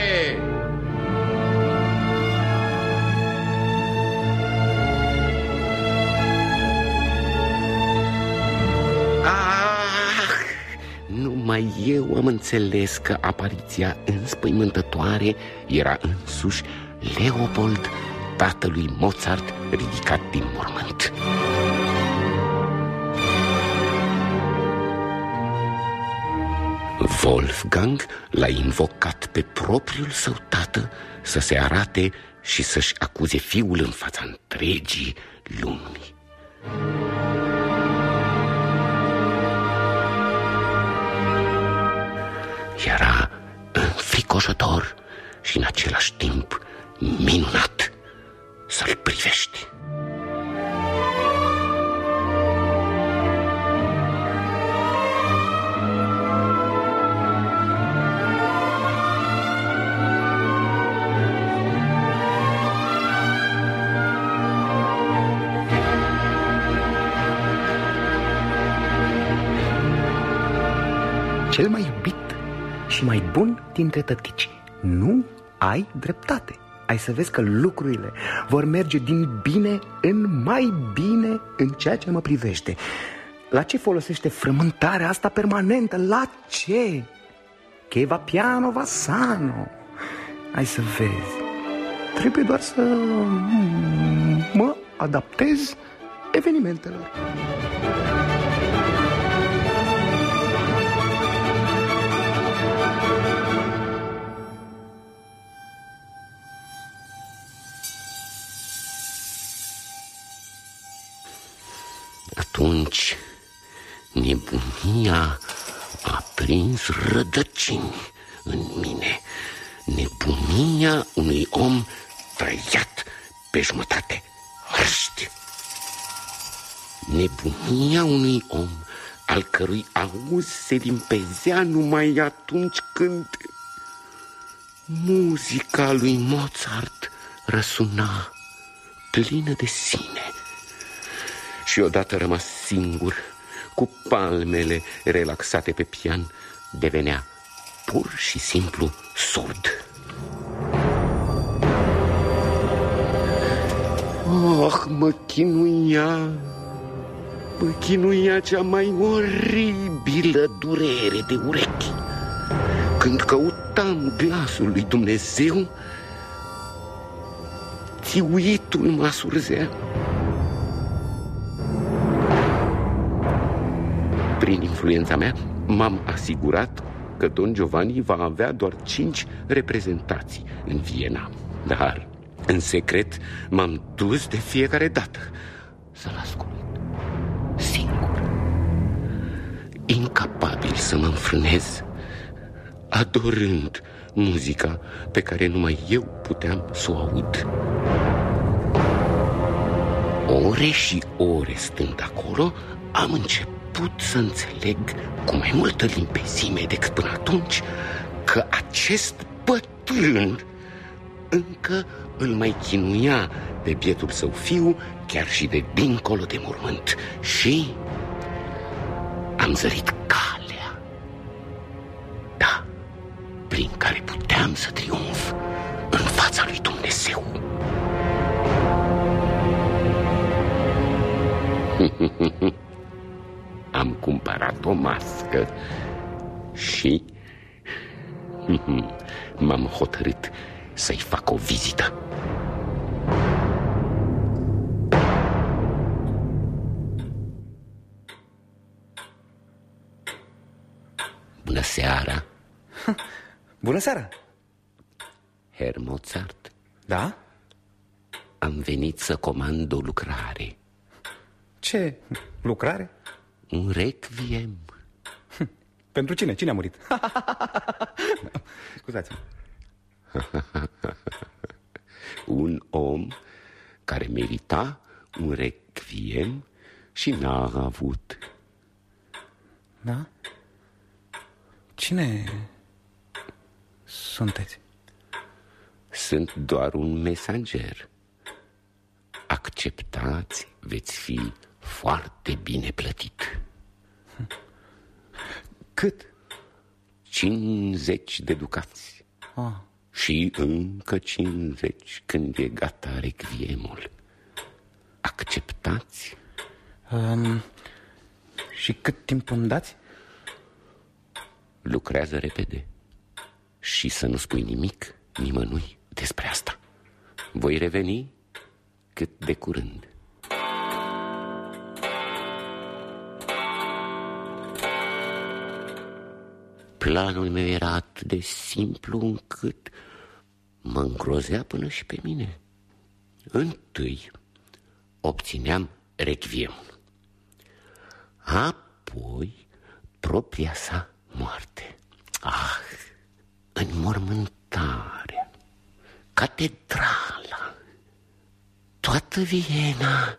Ah! Numai eu am înțeles că apariția înspăimântătoare era însuși Leopold, tatălui Mozart, ridicat din mormânt. Wolfgang l-a invocat pe propriul său tată să se arate și să-și acuze fiul în fața întregii lumii. Era înfricoșător și în același timp minunat să-l privești. Și mai bun dintre tătici. Nu ai dreptate. Ai să vezi că lucrurile vor merge din bine în mai bine în ceea ce mă privește. La ce folosește frământarea asta permanentă? La ce? Che va piano, va sano. Ai să vezi. Trebuie doar să mă adaptez evenimentelor. Atunci nebunia a prins rădăcini în mine. Nebunia unui om tăiat pe jumătate hărști. Nebunia unui om al cărui auz se limpezea numai atunci când muzica lui Mozart răsuna plină de sine și odată rămas singur, cu palmele relaxate pe pian, devenea pur și simplu surd. Oh, mă chinuia, mă chinuia cea mai oribilă durere de urechi. Când căutam glasul lui Dumnezeu, țiuitul mă surzea. Prin influența mea m-am asigurat că Don Giovanni va avea doar cinci reprezentații în Viena. Dar, în secret, m-am dus de fiecare dată să-l ascult. Singur. Incapabil să mă înfrânez, adorând muzica pe care numai eu puteam să o aud. Ore și ore stând acolo, am început început să înțeleg cu mai multă limpezime decât până atunci că acest bătrân încă îl mai chinuia pe bietul său fiu chiar și de dincolo de mormânt și am zărit calea, da, prin care puteam să triumf în fața lui Dumnezeu. am cumpărat o mască și m-am hotărât să-i fac o vizită. Bună seara! Bună seara! Herr Mozart? Da? Am venit să comand o lucrare. Ce lucrare? Un requiem. Pentru cine? Cine a murit? Scuzați-mă. un om care merita un requiem și n-a avut. Da? Cine sunteți? Sunt doar un mesager. Acceptați, veți fi foarte bine plătit. Cât? 50 de ducați. Ah. Și încă 50 când e gata requiemul. Acceptați? Um, și cât timp îmi dați? Lucrează repede și să nu spui nimic nimănui despre asta. Voi reveni cât de curând. Planul meu era atât de simplu încât mă îngrozea până și pe mine. Întâi obțineam requiem. Apoi propria sa moarte. Ah, înmormântarea, catedrala, toată Viena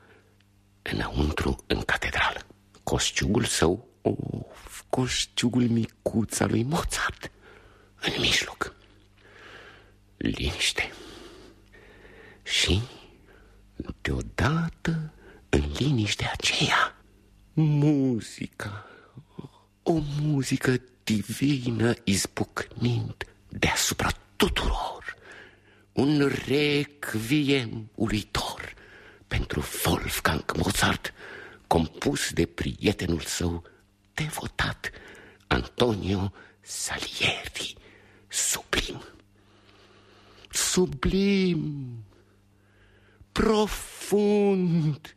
înăuntru în catedrală. Coșciugul său, of, coșciugul micuț al lui Mozart, în mijloc. Liniște. Și, deodată, în liniștea aceea, muzica, o muzică divină izbucnind deasupra tuturor, un requiem uluitor pentru Wolfgang Mozart, compus de prietenul său devotat, Antonio Salieri, sublim. Sublim, profund,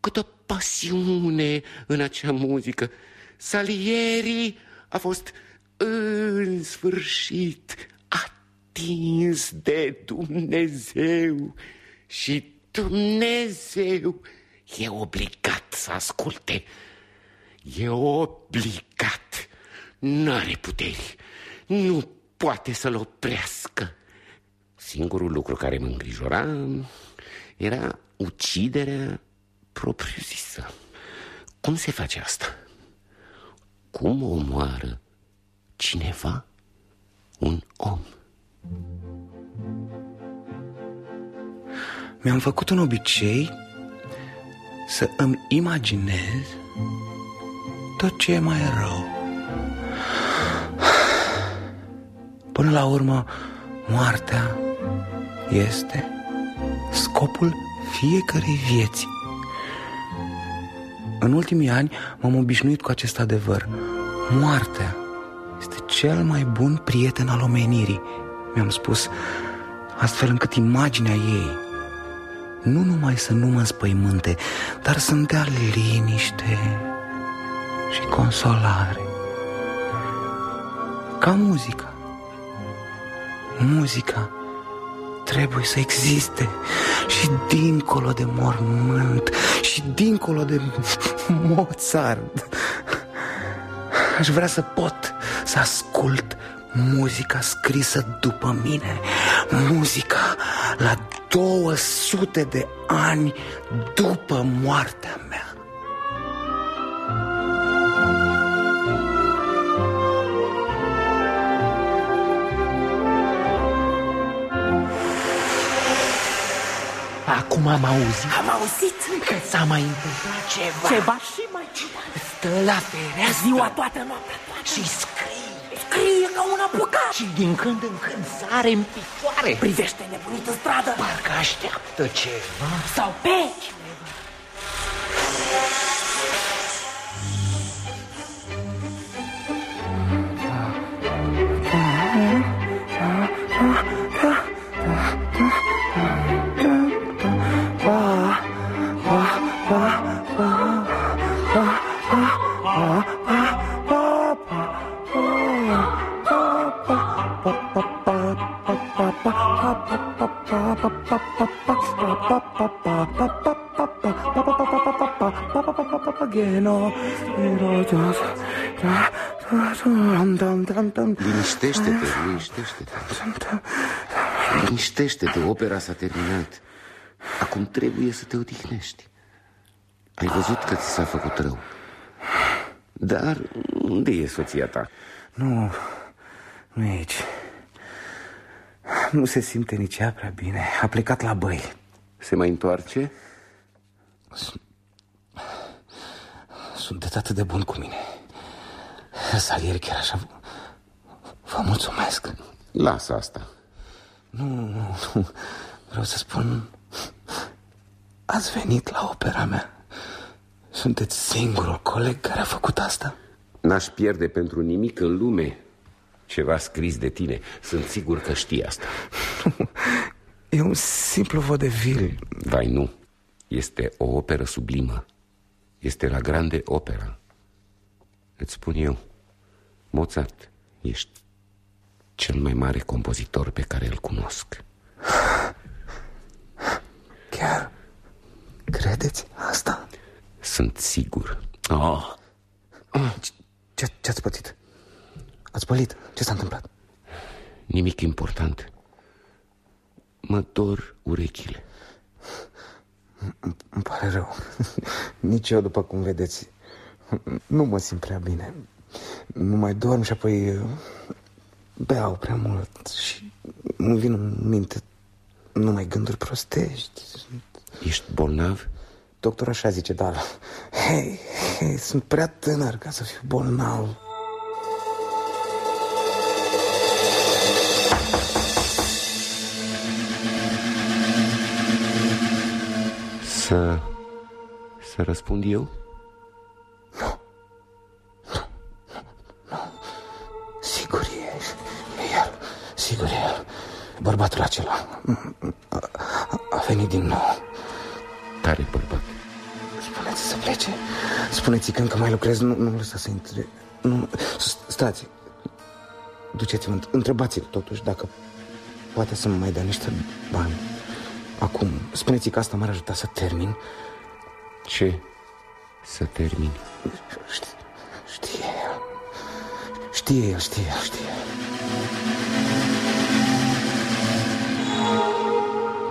câtă pasiune în acea muzică. Salieri a fost în sfârșit atins de Dumnezeu și Dumnezeu e obligat să asculte. E obligat. N-are puteri. Nu poate să-l oprească. Singurul lucru care mă îngrijora era uciderea propriu-zisă. Cum se face asta? Cum omoară cineva un om? Mi-am făcut un obicei să îmi imaginez tot ce e mai rău. Până la urmă, moartea este scopul fiecărei vieți. În ultimii ani m-am obișnuit cu acest adevăr. Moartea este cel mai bun prieten al omenirii, mi-am spus, astfel încât imaginea ei nu numai să nu mă înspăimânte, dar să-mi dea liniște și consolare. Ca muzica. Muzica trebuie să existe și dincolo de mormânt și dincolo de Mozart. Aș vrea să pot să ascult muzica scrisă după mine, muzica la 200 de ani după moartea mea. Acum am auzit? Am auzit. Că s-a mai întâmplat ceva. Ceva și mai ceva. Stă la fereastră. Ziua toată noaptea toată și scrie. Scrie ca un apucat. Și din când în când sare în picioare. Privește nebunit în stradă. Parcă așteaptă ceva. Sau pe Liniștește-te, liniștește-te. Liniștește-te, opera s-a terminat. Acum trebuie să te odihnești. Ai văzut că ți s-a făcut rău. Dar unde e soția ta? Nu, nu e aici. Nu se simte nici ea prea bine. A plecat la băi. Se mai întoarce? Sunteți atât de bun cu mine. Salieri chiar așa Vă mulțumesc. Lasă asta. Nu, nu, nu. Vreau să spun Ați venit la opera mea. Sunteți singurul coleg care a făcut asta. N-aș pierde pentru nimic în lume ceva scris de tine. Sunt sigur că știi asta. E un simplu vodevil. Vai nu. Este o operă sublimă Este la grande opera Îți spun eu Mozart, ești cel mai mare compozitor pe care îl cunosc Chiar credeți asta? Sunt sigur oh. Ce, ce ați pățit? Ați pălit? Ce s-a întâmplat? nimic important. Mă dor urechile. Îmi pare rău. Nici eu, după cum vedeți, nu mă simt prea bine. Nu mai dorm și apoi uh, beau prea mult și îmi vin în minte numai gânduri prostești. Ești bolnav? Doctor așa zice, dar hei, hei, sunt prea tânăr ca să fiu bolnav. Să... să răspund eu? Sigur e, e el, sigur e el. Bărbatul acela a, a venit din nou. Care bărbat? Spuneți să plece. Spuneți că încă mai lucrez, nu, nu lăsa să intre. Nu, stați. Duceți-vă, întrebați-l totuși dacă poate să mă mai dea niște bani. Acum, spuneți că asta m-ar ajuta să termin. Ce? Să termin? Știe, știe el. Știe el, știe el, știe el.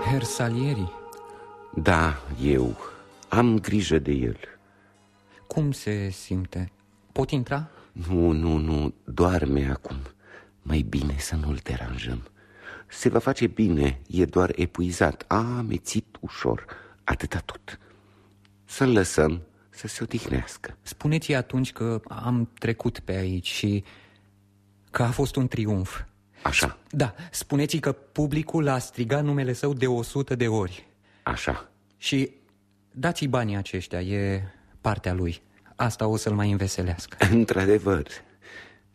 Herr Salieri? Da, eu. Am grijă de el. Cum se simte? Pot intra? Nu, nu, nu, doarme acum. Mai bine să nu-l deranjăm. Se va face bine, e doar epuizat, a amețit ușor, atâta tot. Să-l lăsăm să se odihnească. Spuneți atunci că am trecut pe aici și că a fost un triumf. Așa. Da, spuneți că publicul a strigat numele său de o sută de ori. Așa. Și dați-i banii aceștia, e partea lui. Asta o să-l mai înveselească. Într-adevăr.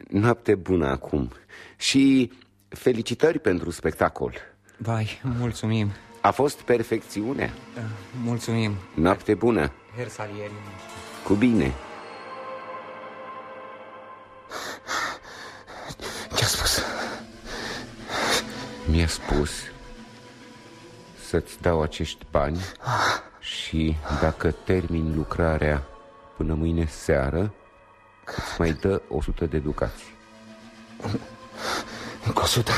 Noapte bună acum. Și felicitări pentru spectacol. Vai, mulțumim. A fost perfecțiunea. Da, mulțumim. Noapte bună. Her Salieri. Cu bine. Ce-a spus? Mi-a spus să-ți dau acești bani și dacă termin lucrarea până mâine seară, îți mai dă 100 de ducați. Încă 100?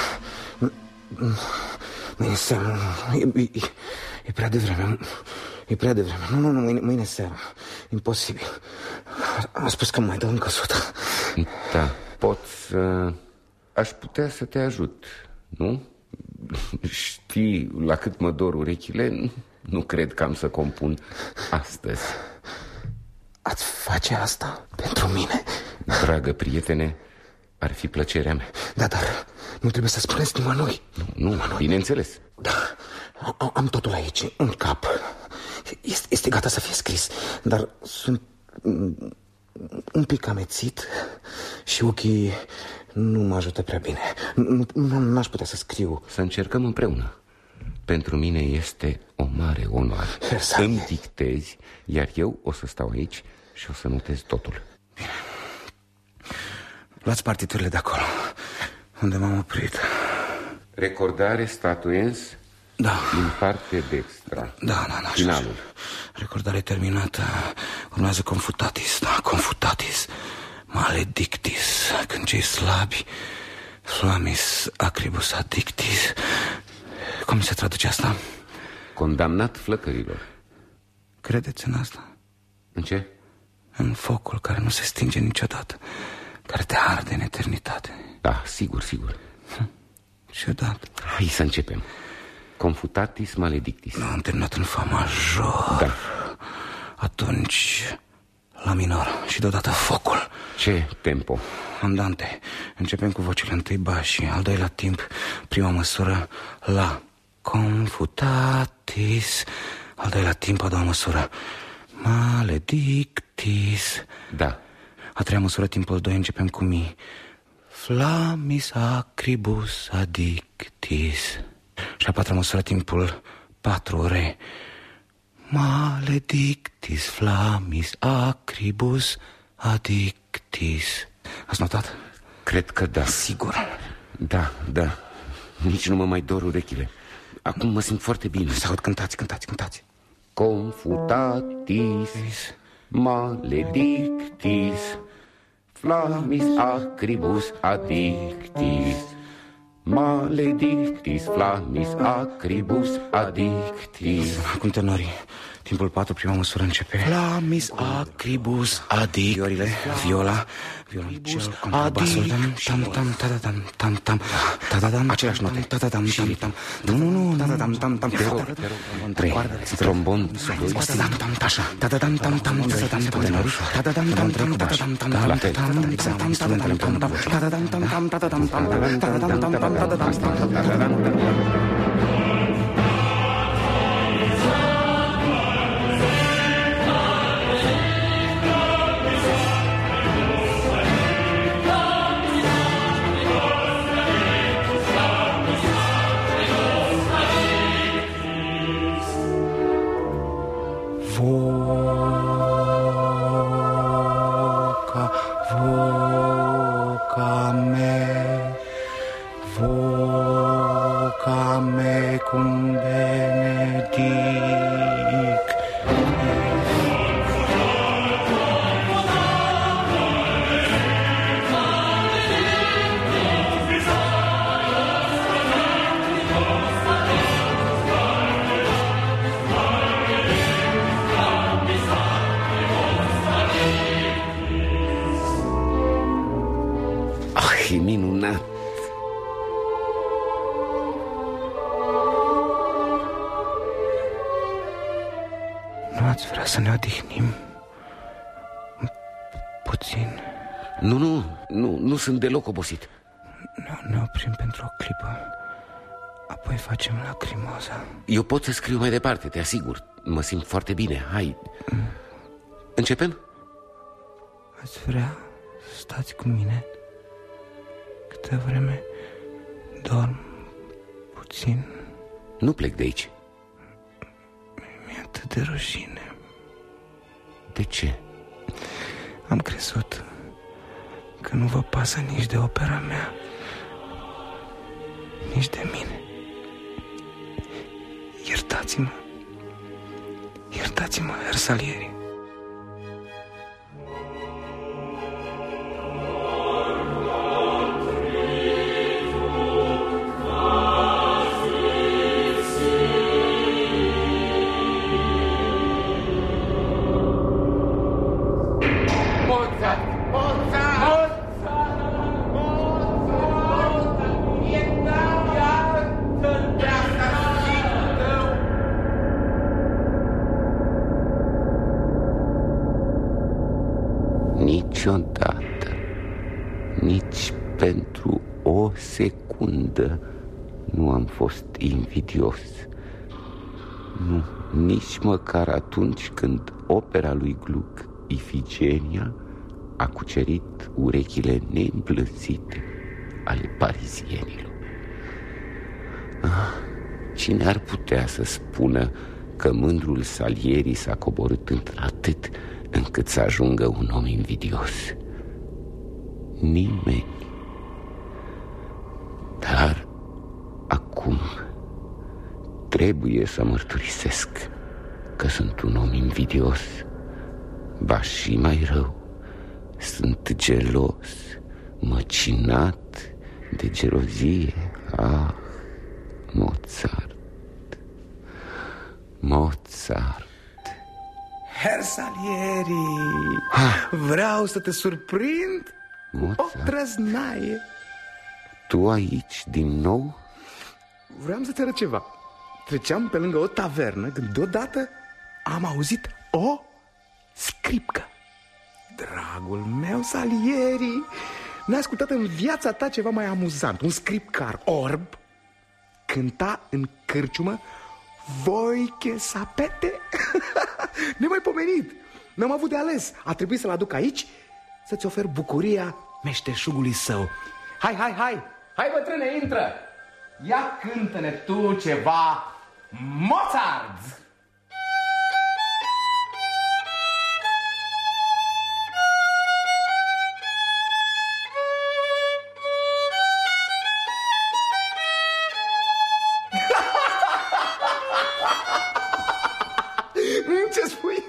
Mâine seara, e, e, e prea devreme, e prea devreme. Nu, nu, nu, mâine, mâine seara, imposibil. Am spus că mai dau încă 100. Da, pot să... Aș putea să te ajut, nu? Știi la cât mă dor urechile? Nu cred că am să compun astăzi. Ați face asta pentru mine? Dragă prietene, ar fi plăcerea mea. Da, dar nu trebuie să spuneți nimănui. Nu, nu nimănui. bineînțeles. Da, am totul aici, în cap. Este, este gata să fie scris, dar sunt un pic amețit și ochii nu mă ajută prea bine. Nu, nu aș putea să scriu. Să încercăm împreună. Pentru mine este o mare onoare. Exact. Îmi dictezi, iar eu o să stau aici și o să notez totul. Bine. Luați partiturile de acolo, unde m-am oprit. Recordare statuens da. din parte dextra. Da, da, da. Finalul. Recordare terminată. Urmează confutatis, da, confutatis. Maledictis, când cei slabi, flamis acribus addictis. Cum se traduce asta? Condamnat flăcărilor. Credeți în asta? În ce? În focul care nu se stinge niciodată, care te arde în eternitate. Da, sigur, sigur. Hm. Ciudat. Hai să începem. Confutatis maledictis. Nu, am terminat în fa major. Da. Atunci, la minor și deodată focul. Ce tempo? Andante. Începem cu vocile întâi bași, al doilea timp, prima măsură, la. Confutatis. Al doilea timp, a doua măsură, maledictis. Da. A treia măsură, timpul doi, începem cu mi. Flamis acribus addictis. Și a patra măsură, timpul patru, re. Maledictis flamis acribus addictis. Ați notat? Cred că da. Sigur? Da, da. Nici nu mă mai dor urechile. Acum mă simt foarte bine. Să aud, cântați, cântați, cântați. Confutatis maledictis Flamis acribus addictis. Maledictis flamis acribus addictis. Acum tenorii Timpul 4, prima măsură începe Flamis acribus adic Viorile, viola, violoncel, contrabasul Tam, tam, tam, tam, tam, tam, tam Tadadam, aceleași note Tadadam, tam, tam, tam, nu, tadadam, tam, tam Trei, trombon, Tadadam, tam, tașa Tadadam, tam, tam, tadadam, tam Tadadam, tam, tam, tadadam, tam Tadadam, tam, tadadam, tam Tadadam, tam, tam, tadadam, tam Tadadam, tam, tam, tadadam, tam Puțin. Nu, nu, nu, nu sunt deloc obosit Ne, ne oprim pentru o clipă. Apoi facem lacrimoza. Eu pot să scriu mai departe, te asigur Mă simt foarte bine, hai Începem? Ați vrea să stați cu mine? Câte vreme dorm puțin. Nu plec de aici Mi-e atât de rușine. De ce? Am crezut că nu vă pasă nici de opera mea, nici de mine. Iertați-mă. Iertați-mă, Ersalieri. Fost invidios Nu, nici măcar atunci când opera lui Gluck, Ifigenia A cucerit urechile neîmblânzite ale parizienilor ah, Cine ar putea să spună că mândrul Salierii s-a coborât într-atât încât să ajungă un om invidios? Nimeni. Dar acum trebuie să mărturisesc că sunt un om invidios. Ba și mai rău, sunt gelos, măcinat de gelozie. Ah, Mozart, Mozart. Herr Salieri, vreau să te surprind o Mozart, trăznaie. tu aici din nou? Vreau să te arăt ceva. Treceam pe lângă o tavernă când deodată am auzit o scripcă. Dragul meu, Salieri, n-ai ascultat în viața ta ceva mai amuzant. Un scripcar orb cânta în cârciumă Voiche sapete Nemaipomenit N-am avut de ales A trebuit să-l aduc aici Să-ți ofer bucuria meșteșugului său Hai, hai, hai Hai, bătrâne, intră Ia cântă-ne tu ceva Mozart Ce spui?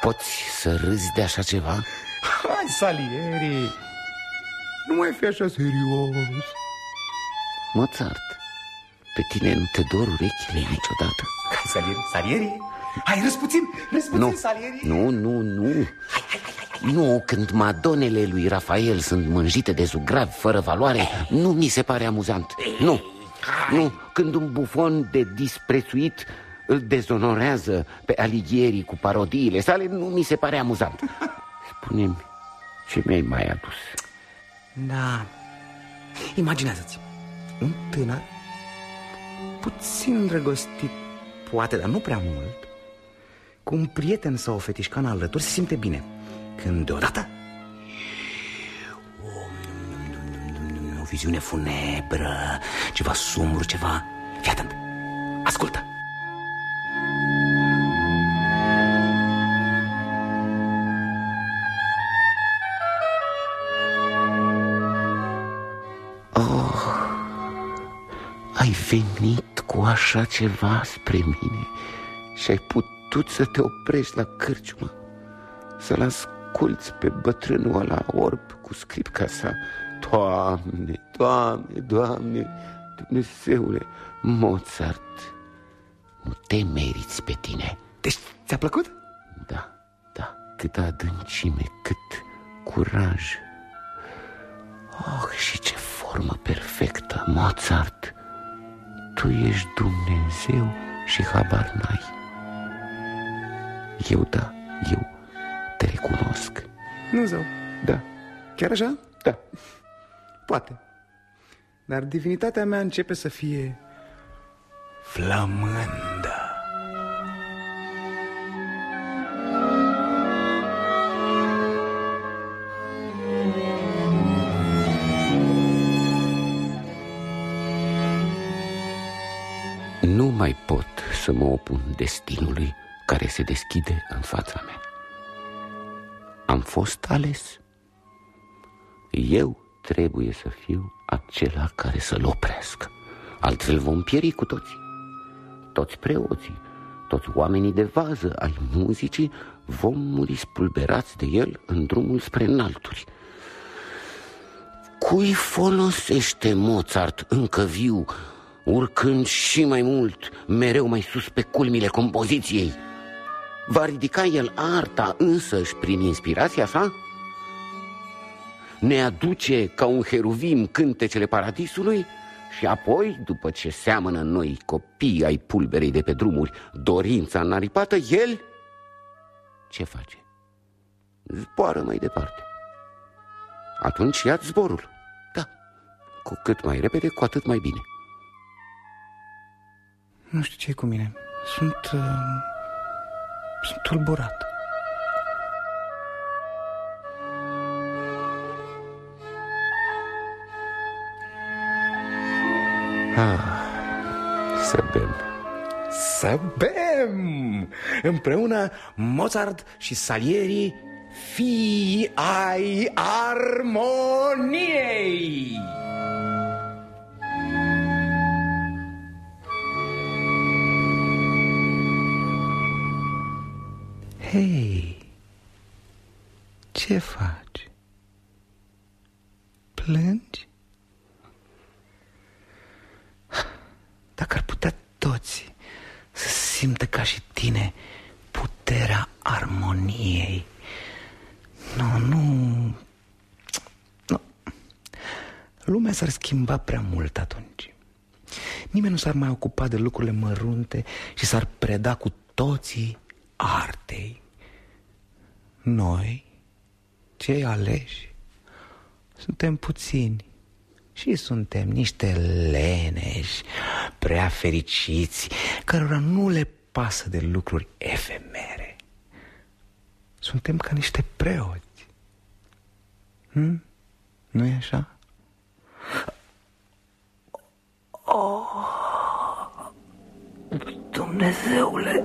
Poți să râzi de așa ceva? Hai, Salieri Nu mai fi așa serios Mozart, pe tine nu te dor urechile niciodată? Hai, Salieri, Salieri. Hai, râs puțin, râs puțin, Nu, Salieri. Nu, nu, nu. Nu, când madonele lui Rafael sunt mânjite de zugravi fără valoare Nu mi se pare amuzant. Nu, nu, când un bufon de disprețuit îl dezonorează pe Alighieri cu parodiile sale Nu mi se pare amuzant. Spune-mi, ce mi-ai mai adus? Da. Imaginează-ți Un tânăr Puțin îndrăgostit Poate, dar nu prea mult Cu un prieten sau o fetișcană alături Se simte bine. Când deodată o, o viziune funebră Ceva sumbru, ceva Fii atent, ascultă venit cu așa ceva spre mine și ai putut să te oprești la cârciumă, să-l asculți pe bătrânul ăla orb cu scripca sa. Doamne, Doamne, Doamne, Dumnezeule, Mozart, nu te meriți pe tine. Deci ți-a plăcut? Da, da, cât adâncime, cât curaj. Oh, și ce formă perfectă, Mozart! Tu ești Dumnezeu și habar n-ai. Eu da, eu te recunosc. Nu zău, Da, chiar așa? da. Poate Dar divinitatea mea începe să fie Flămândă să mă opun destinului care se deschide în fața mea. Am fost ales. Eu trebuie să fiu acela care să-l oprească. Altfel vom pieri cu toții. Toți preoții, toți oamenii de vază ai muzicii vom muri spulberați de el în drumul spre înalturi. Cui folosește Mozart încă viu, urcând și mai mult, mereu mai sus pe culmile compoziției? Va ridica el arta însăși prin inspirația sa? Ne aduce ca un heruvim cântecele paradisului? Și apoi, după ce seamănă în noi copii ai pulberei de pe drumuri dorința înaripată, el ce face? Zboară mai departe. Atunci ia zborul. Da, cu cât mai repede, cu atât mai bine. Nu știu ce e cu mine Sunt... Uh, sunt tulburat Ah, să bem. Să bem! Împreună Mozart și Salieri Fii ai armoniei! Hei, ce faci? Plângi? Dacă ar putea toți să simtă ca și tine puterea armoniei. Nu, nu... nu. Lumea s-ar schimba prea mult atunci. Nimeni nu s-ar mai ocupa de lucrurile mărunte și s-ar preda cu toții artei. Noi, cei aleși, suntem puțini și suntem niște leneși, prea fericiți, cărora nu le pasă de lucruri efemere. Suntem ca niște preoți. Hm? nu e așa? Oh, Dumnezeule!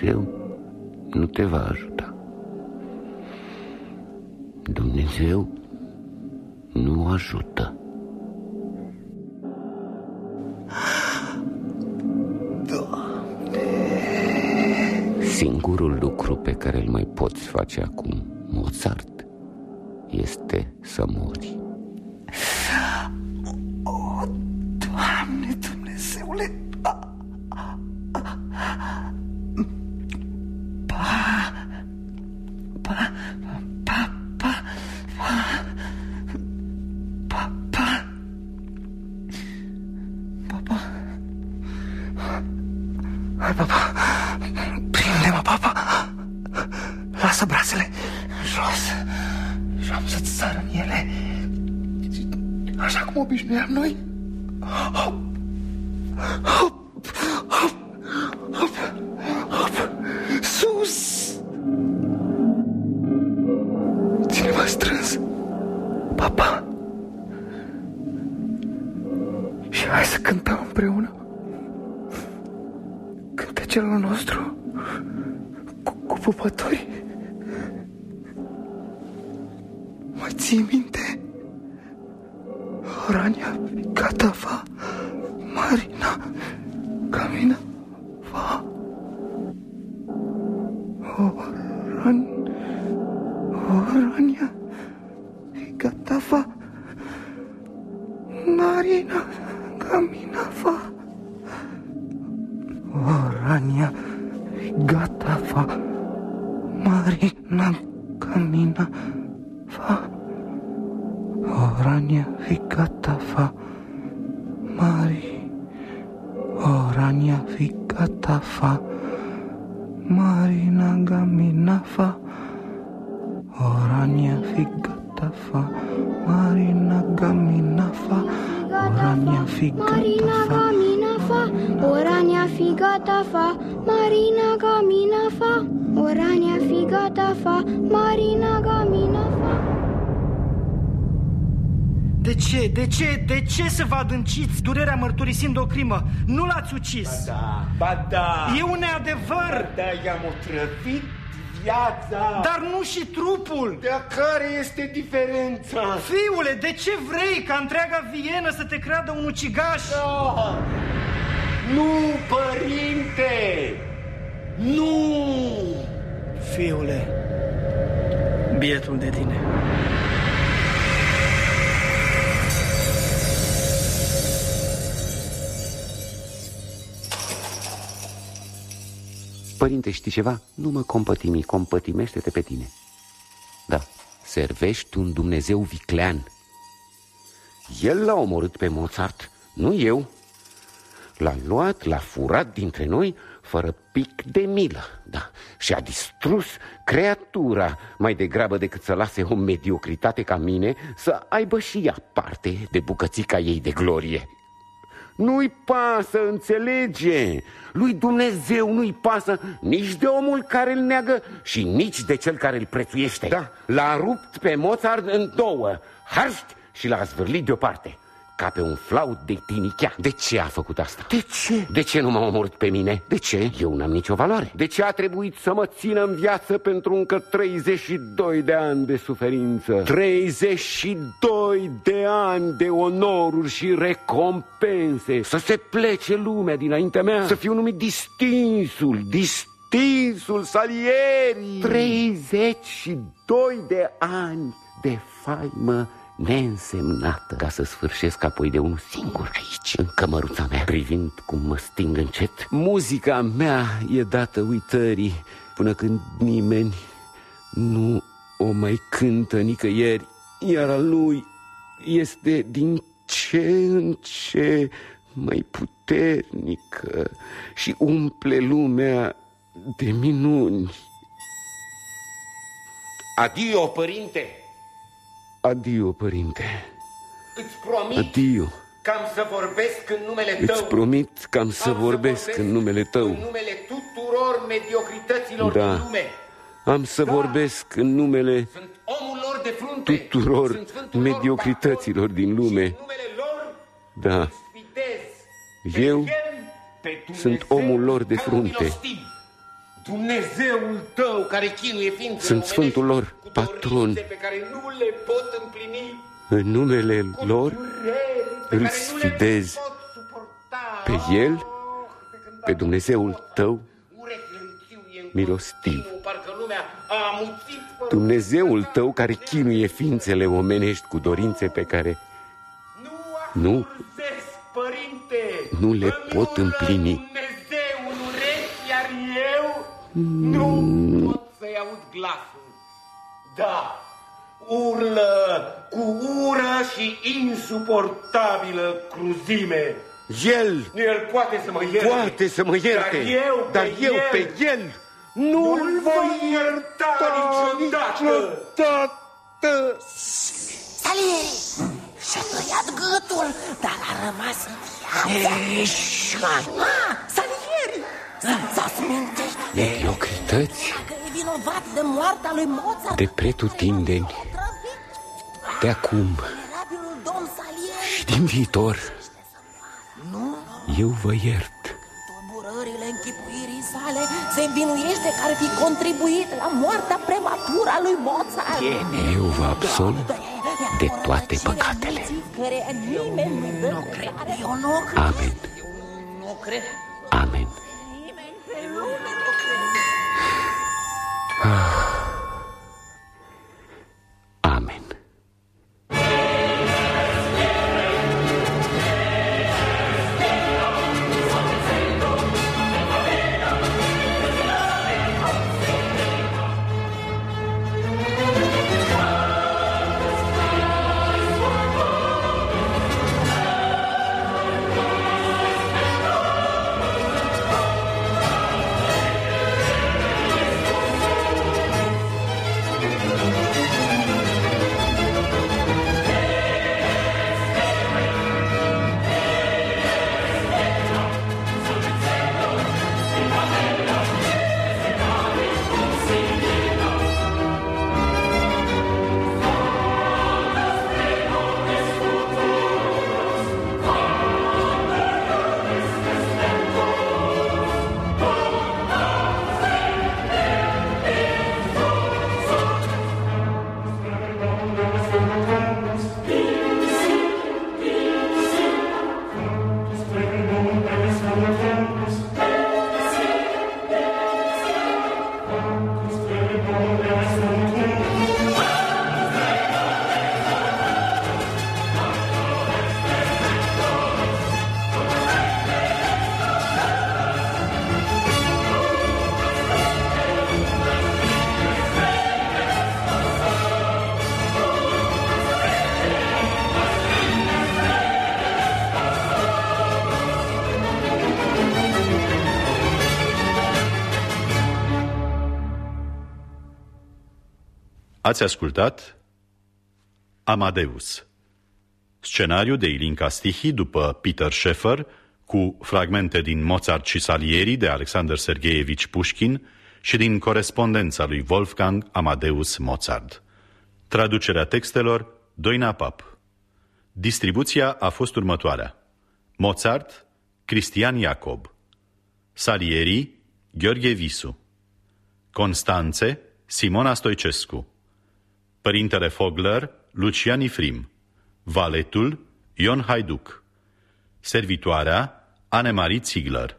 Dumnezeu nu te va ajuta Dumnezeu nu ajută Singur Singurul lucru pe care îl mai poți face acum, Mozart, este să mori. Mari, orangnya fika tafa, Mari nagami nafa, orangnya fika tafa, Mari nagami nafa, orangnya fika tafa, orangnya fika tafa, Mari nagami nafa, Orania fika Mari nagami nafa. De ce? De ce? De ce să vă adânciți durerea mărturisind o crimă? Nu l-ați ucis! Da, ba da! E un neadevăr! Ba da, i-am otrăvit viața! Dar nu și trupul! De care este diferența? Fiule, de ce vrei ca întreaga Vienă să te creadă un ucigaș? Da. Nu, părinte! Nu! Fiule, bietul de tine. Părinte, știi ceva? Nu mă compătimi, compătimește-te pe tine. Da, servești un Dumnezeu viclean. El l-a omorât pe Mozart, nu eu. L-a luat, l-a furat dintre noi fără pic de milă, da, și a distrus creatura mai degrabă decât să lase o mediocritate ca mine să aibă și ea parte de bucățica ei de glorie. Nu-i pasă, înțelege? Lui Dumnezeu nu-i pasă nici de omul care îl neagă și nici de cel care îl prețuiește. Da. L-a rupt pe Mozart în două, harști și l-a zvârlit deoparte ca pe un flaut de tinichea. De ce a făcut asta? De ce? De ce nu m-a omorât pe mine? De ce? Eu n-am nicio valoare. De ce a trebuit să mă țină în viață pentru încă 32 de ani de suferință? 32 de ani de onoruri și recompense. Să se plece lumea dinaintea mea. Să fiu numit distinsul, distinsul salierii. 32 de ani de faimă neînsemnată ca să sfârșesc apoi de unul singur aici, în cămăruța mea, privind cum mă sting încet. Muzica mea e dată uitării până când nimeni nu o mai cântă nicăieri, iar a lui este din ce în ce mai puternică și umple lumea de minuni. Adio, părinte! Adio, părinte. Îți promit Adio. că am să vorbesc în numele tău. Îți promit că am să Am să vorbesc vorbesc în numele tău. În numele tuturor mediocrităților Da. din lume. Am să Da. vorbesc în numele Sunt omul lor de frunte. tuturor Sunt Sfântul mediocrităților din lume. numele lor Da, sfidez. eu Pe Dumnezeu sunt omul lor de căruia frunte. îl știm. Dumnezeul tău care chinuie ființele Sunt omenești sfântul lor, patron. dorințe pe care nu le pot împlini. În numele lor pe îl care nu le sfidez pe el, pe Dumnezeul tău, Urechile îmi chiuie în milostiv. Parcă lumea a amuțit părul. Dumnezeul tău care chinuie ființele omenești cu dorințe pe care nu, Zesc, părinte, nu le pot împlini. Nu pot să-i aud glasul. Da, urlă cu ură și insuportabilă cruzime. El El poate să mă ierte. poate să mă ierte, Dar eu, dar pe, eu el, pe el nu-l voi ierta niciodată. niciodată. Salieri! Și-a tăiat gâtul, dar a rămas în viață. Eșan! Ah, Salieri! S-a smintit. Mediocrități Că e vinovat de moartea lui Mozart. de pretutindeni, de acum Mirabilul domn Salieri. și din viitor, Nu? eu vă iert. Burările închipuirii sale se învinuiește că ar fi contribuit la moartea prematură a lui Mozart. Eu vă absolv de toate păcatele. Care nimeni nu dă nu cred. Eu nu Amen. Nu cred. Amen. Pe Ați ascultat Amadeus, scenariu de Ilinca Stihi după Peter Sheffer, cu fragmente din Mozart și Salieri de Alexander Sergeevich Pushkin și din corespondența lui Wolfgang Amadeus Mozart. Traducerea textelor Doina Pap. Distribuția a fost următoarea. Mozart, Cristian Iacob. Salieri, Gheorghe Visu. Constanțe, Simona Stoicescu. Părintele Fogler, Lucian Ifrim. Valetul, Ion Haiduc. Servitoarea, Anemarie Ziegler.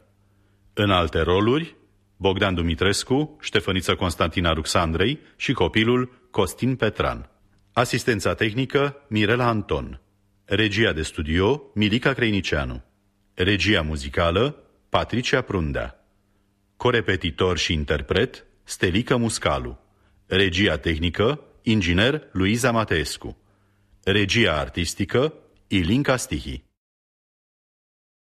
În alte roluri, Bogdan Dumitrescu, Ștefăniță Constantina Ruxandrei și copilul Costin Petran. Asistența tehnică, Mirela Anton. Regia de studio, Milica Creinicianu. Regia muzicală, Patricia Prundea. Corepetitor și interpret, Stelica Muscalu. Regia tehnică, inginer Luiza Mateescu. Regia artistică, Ilinca Stihi.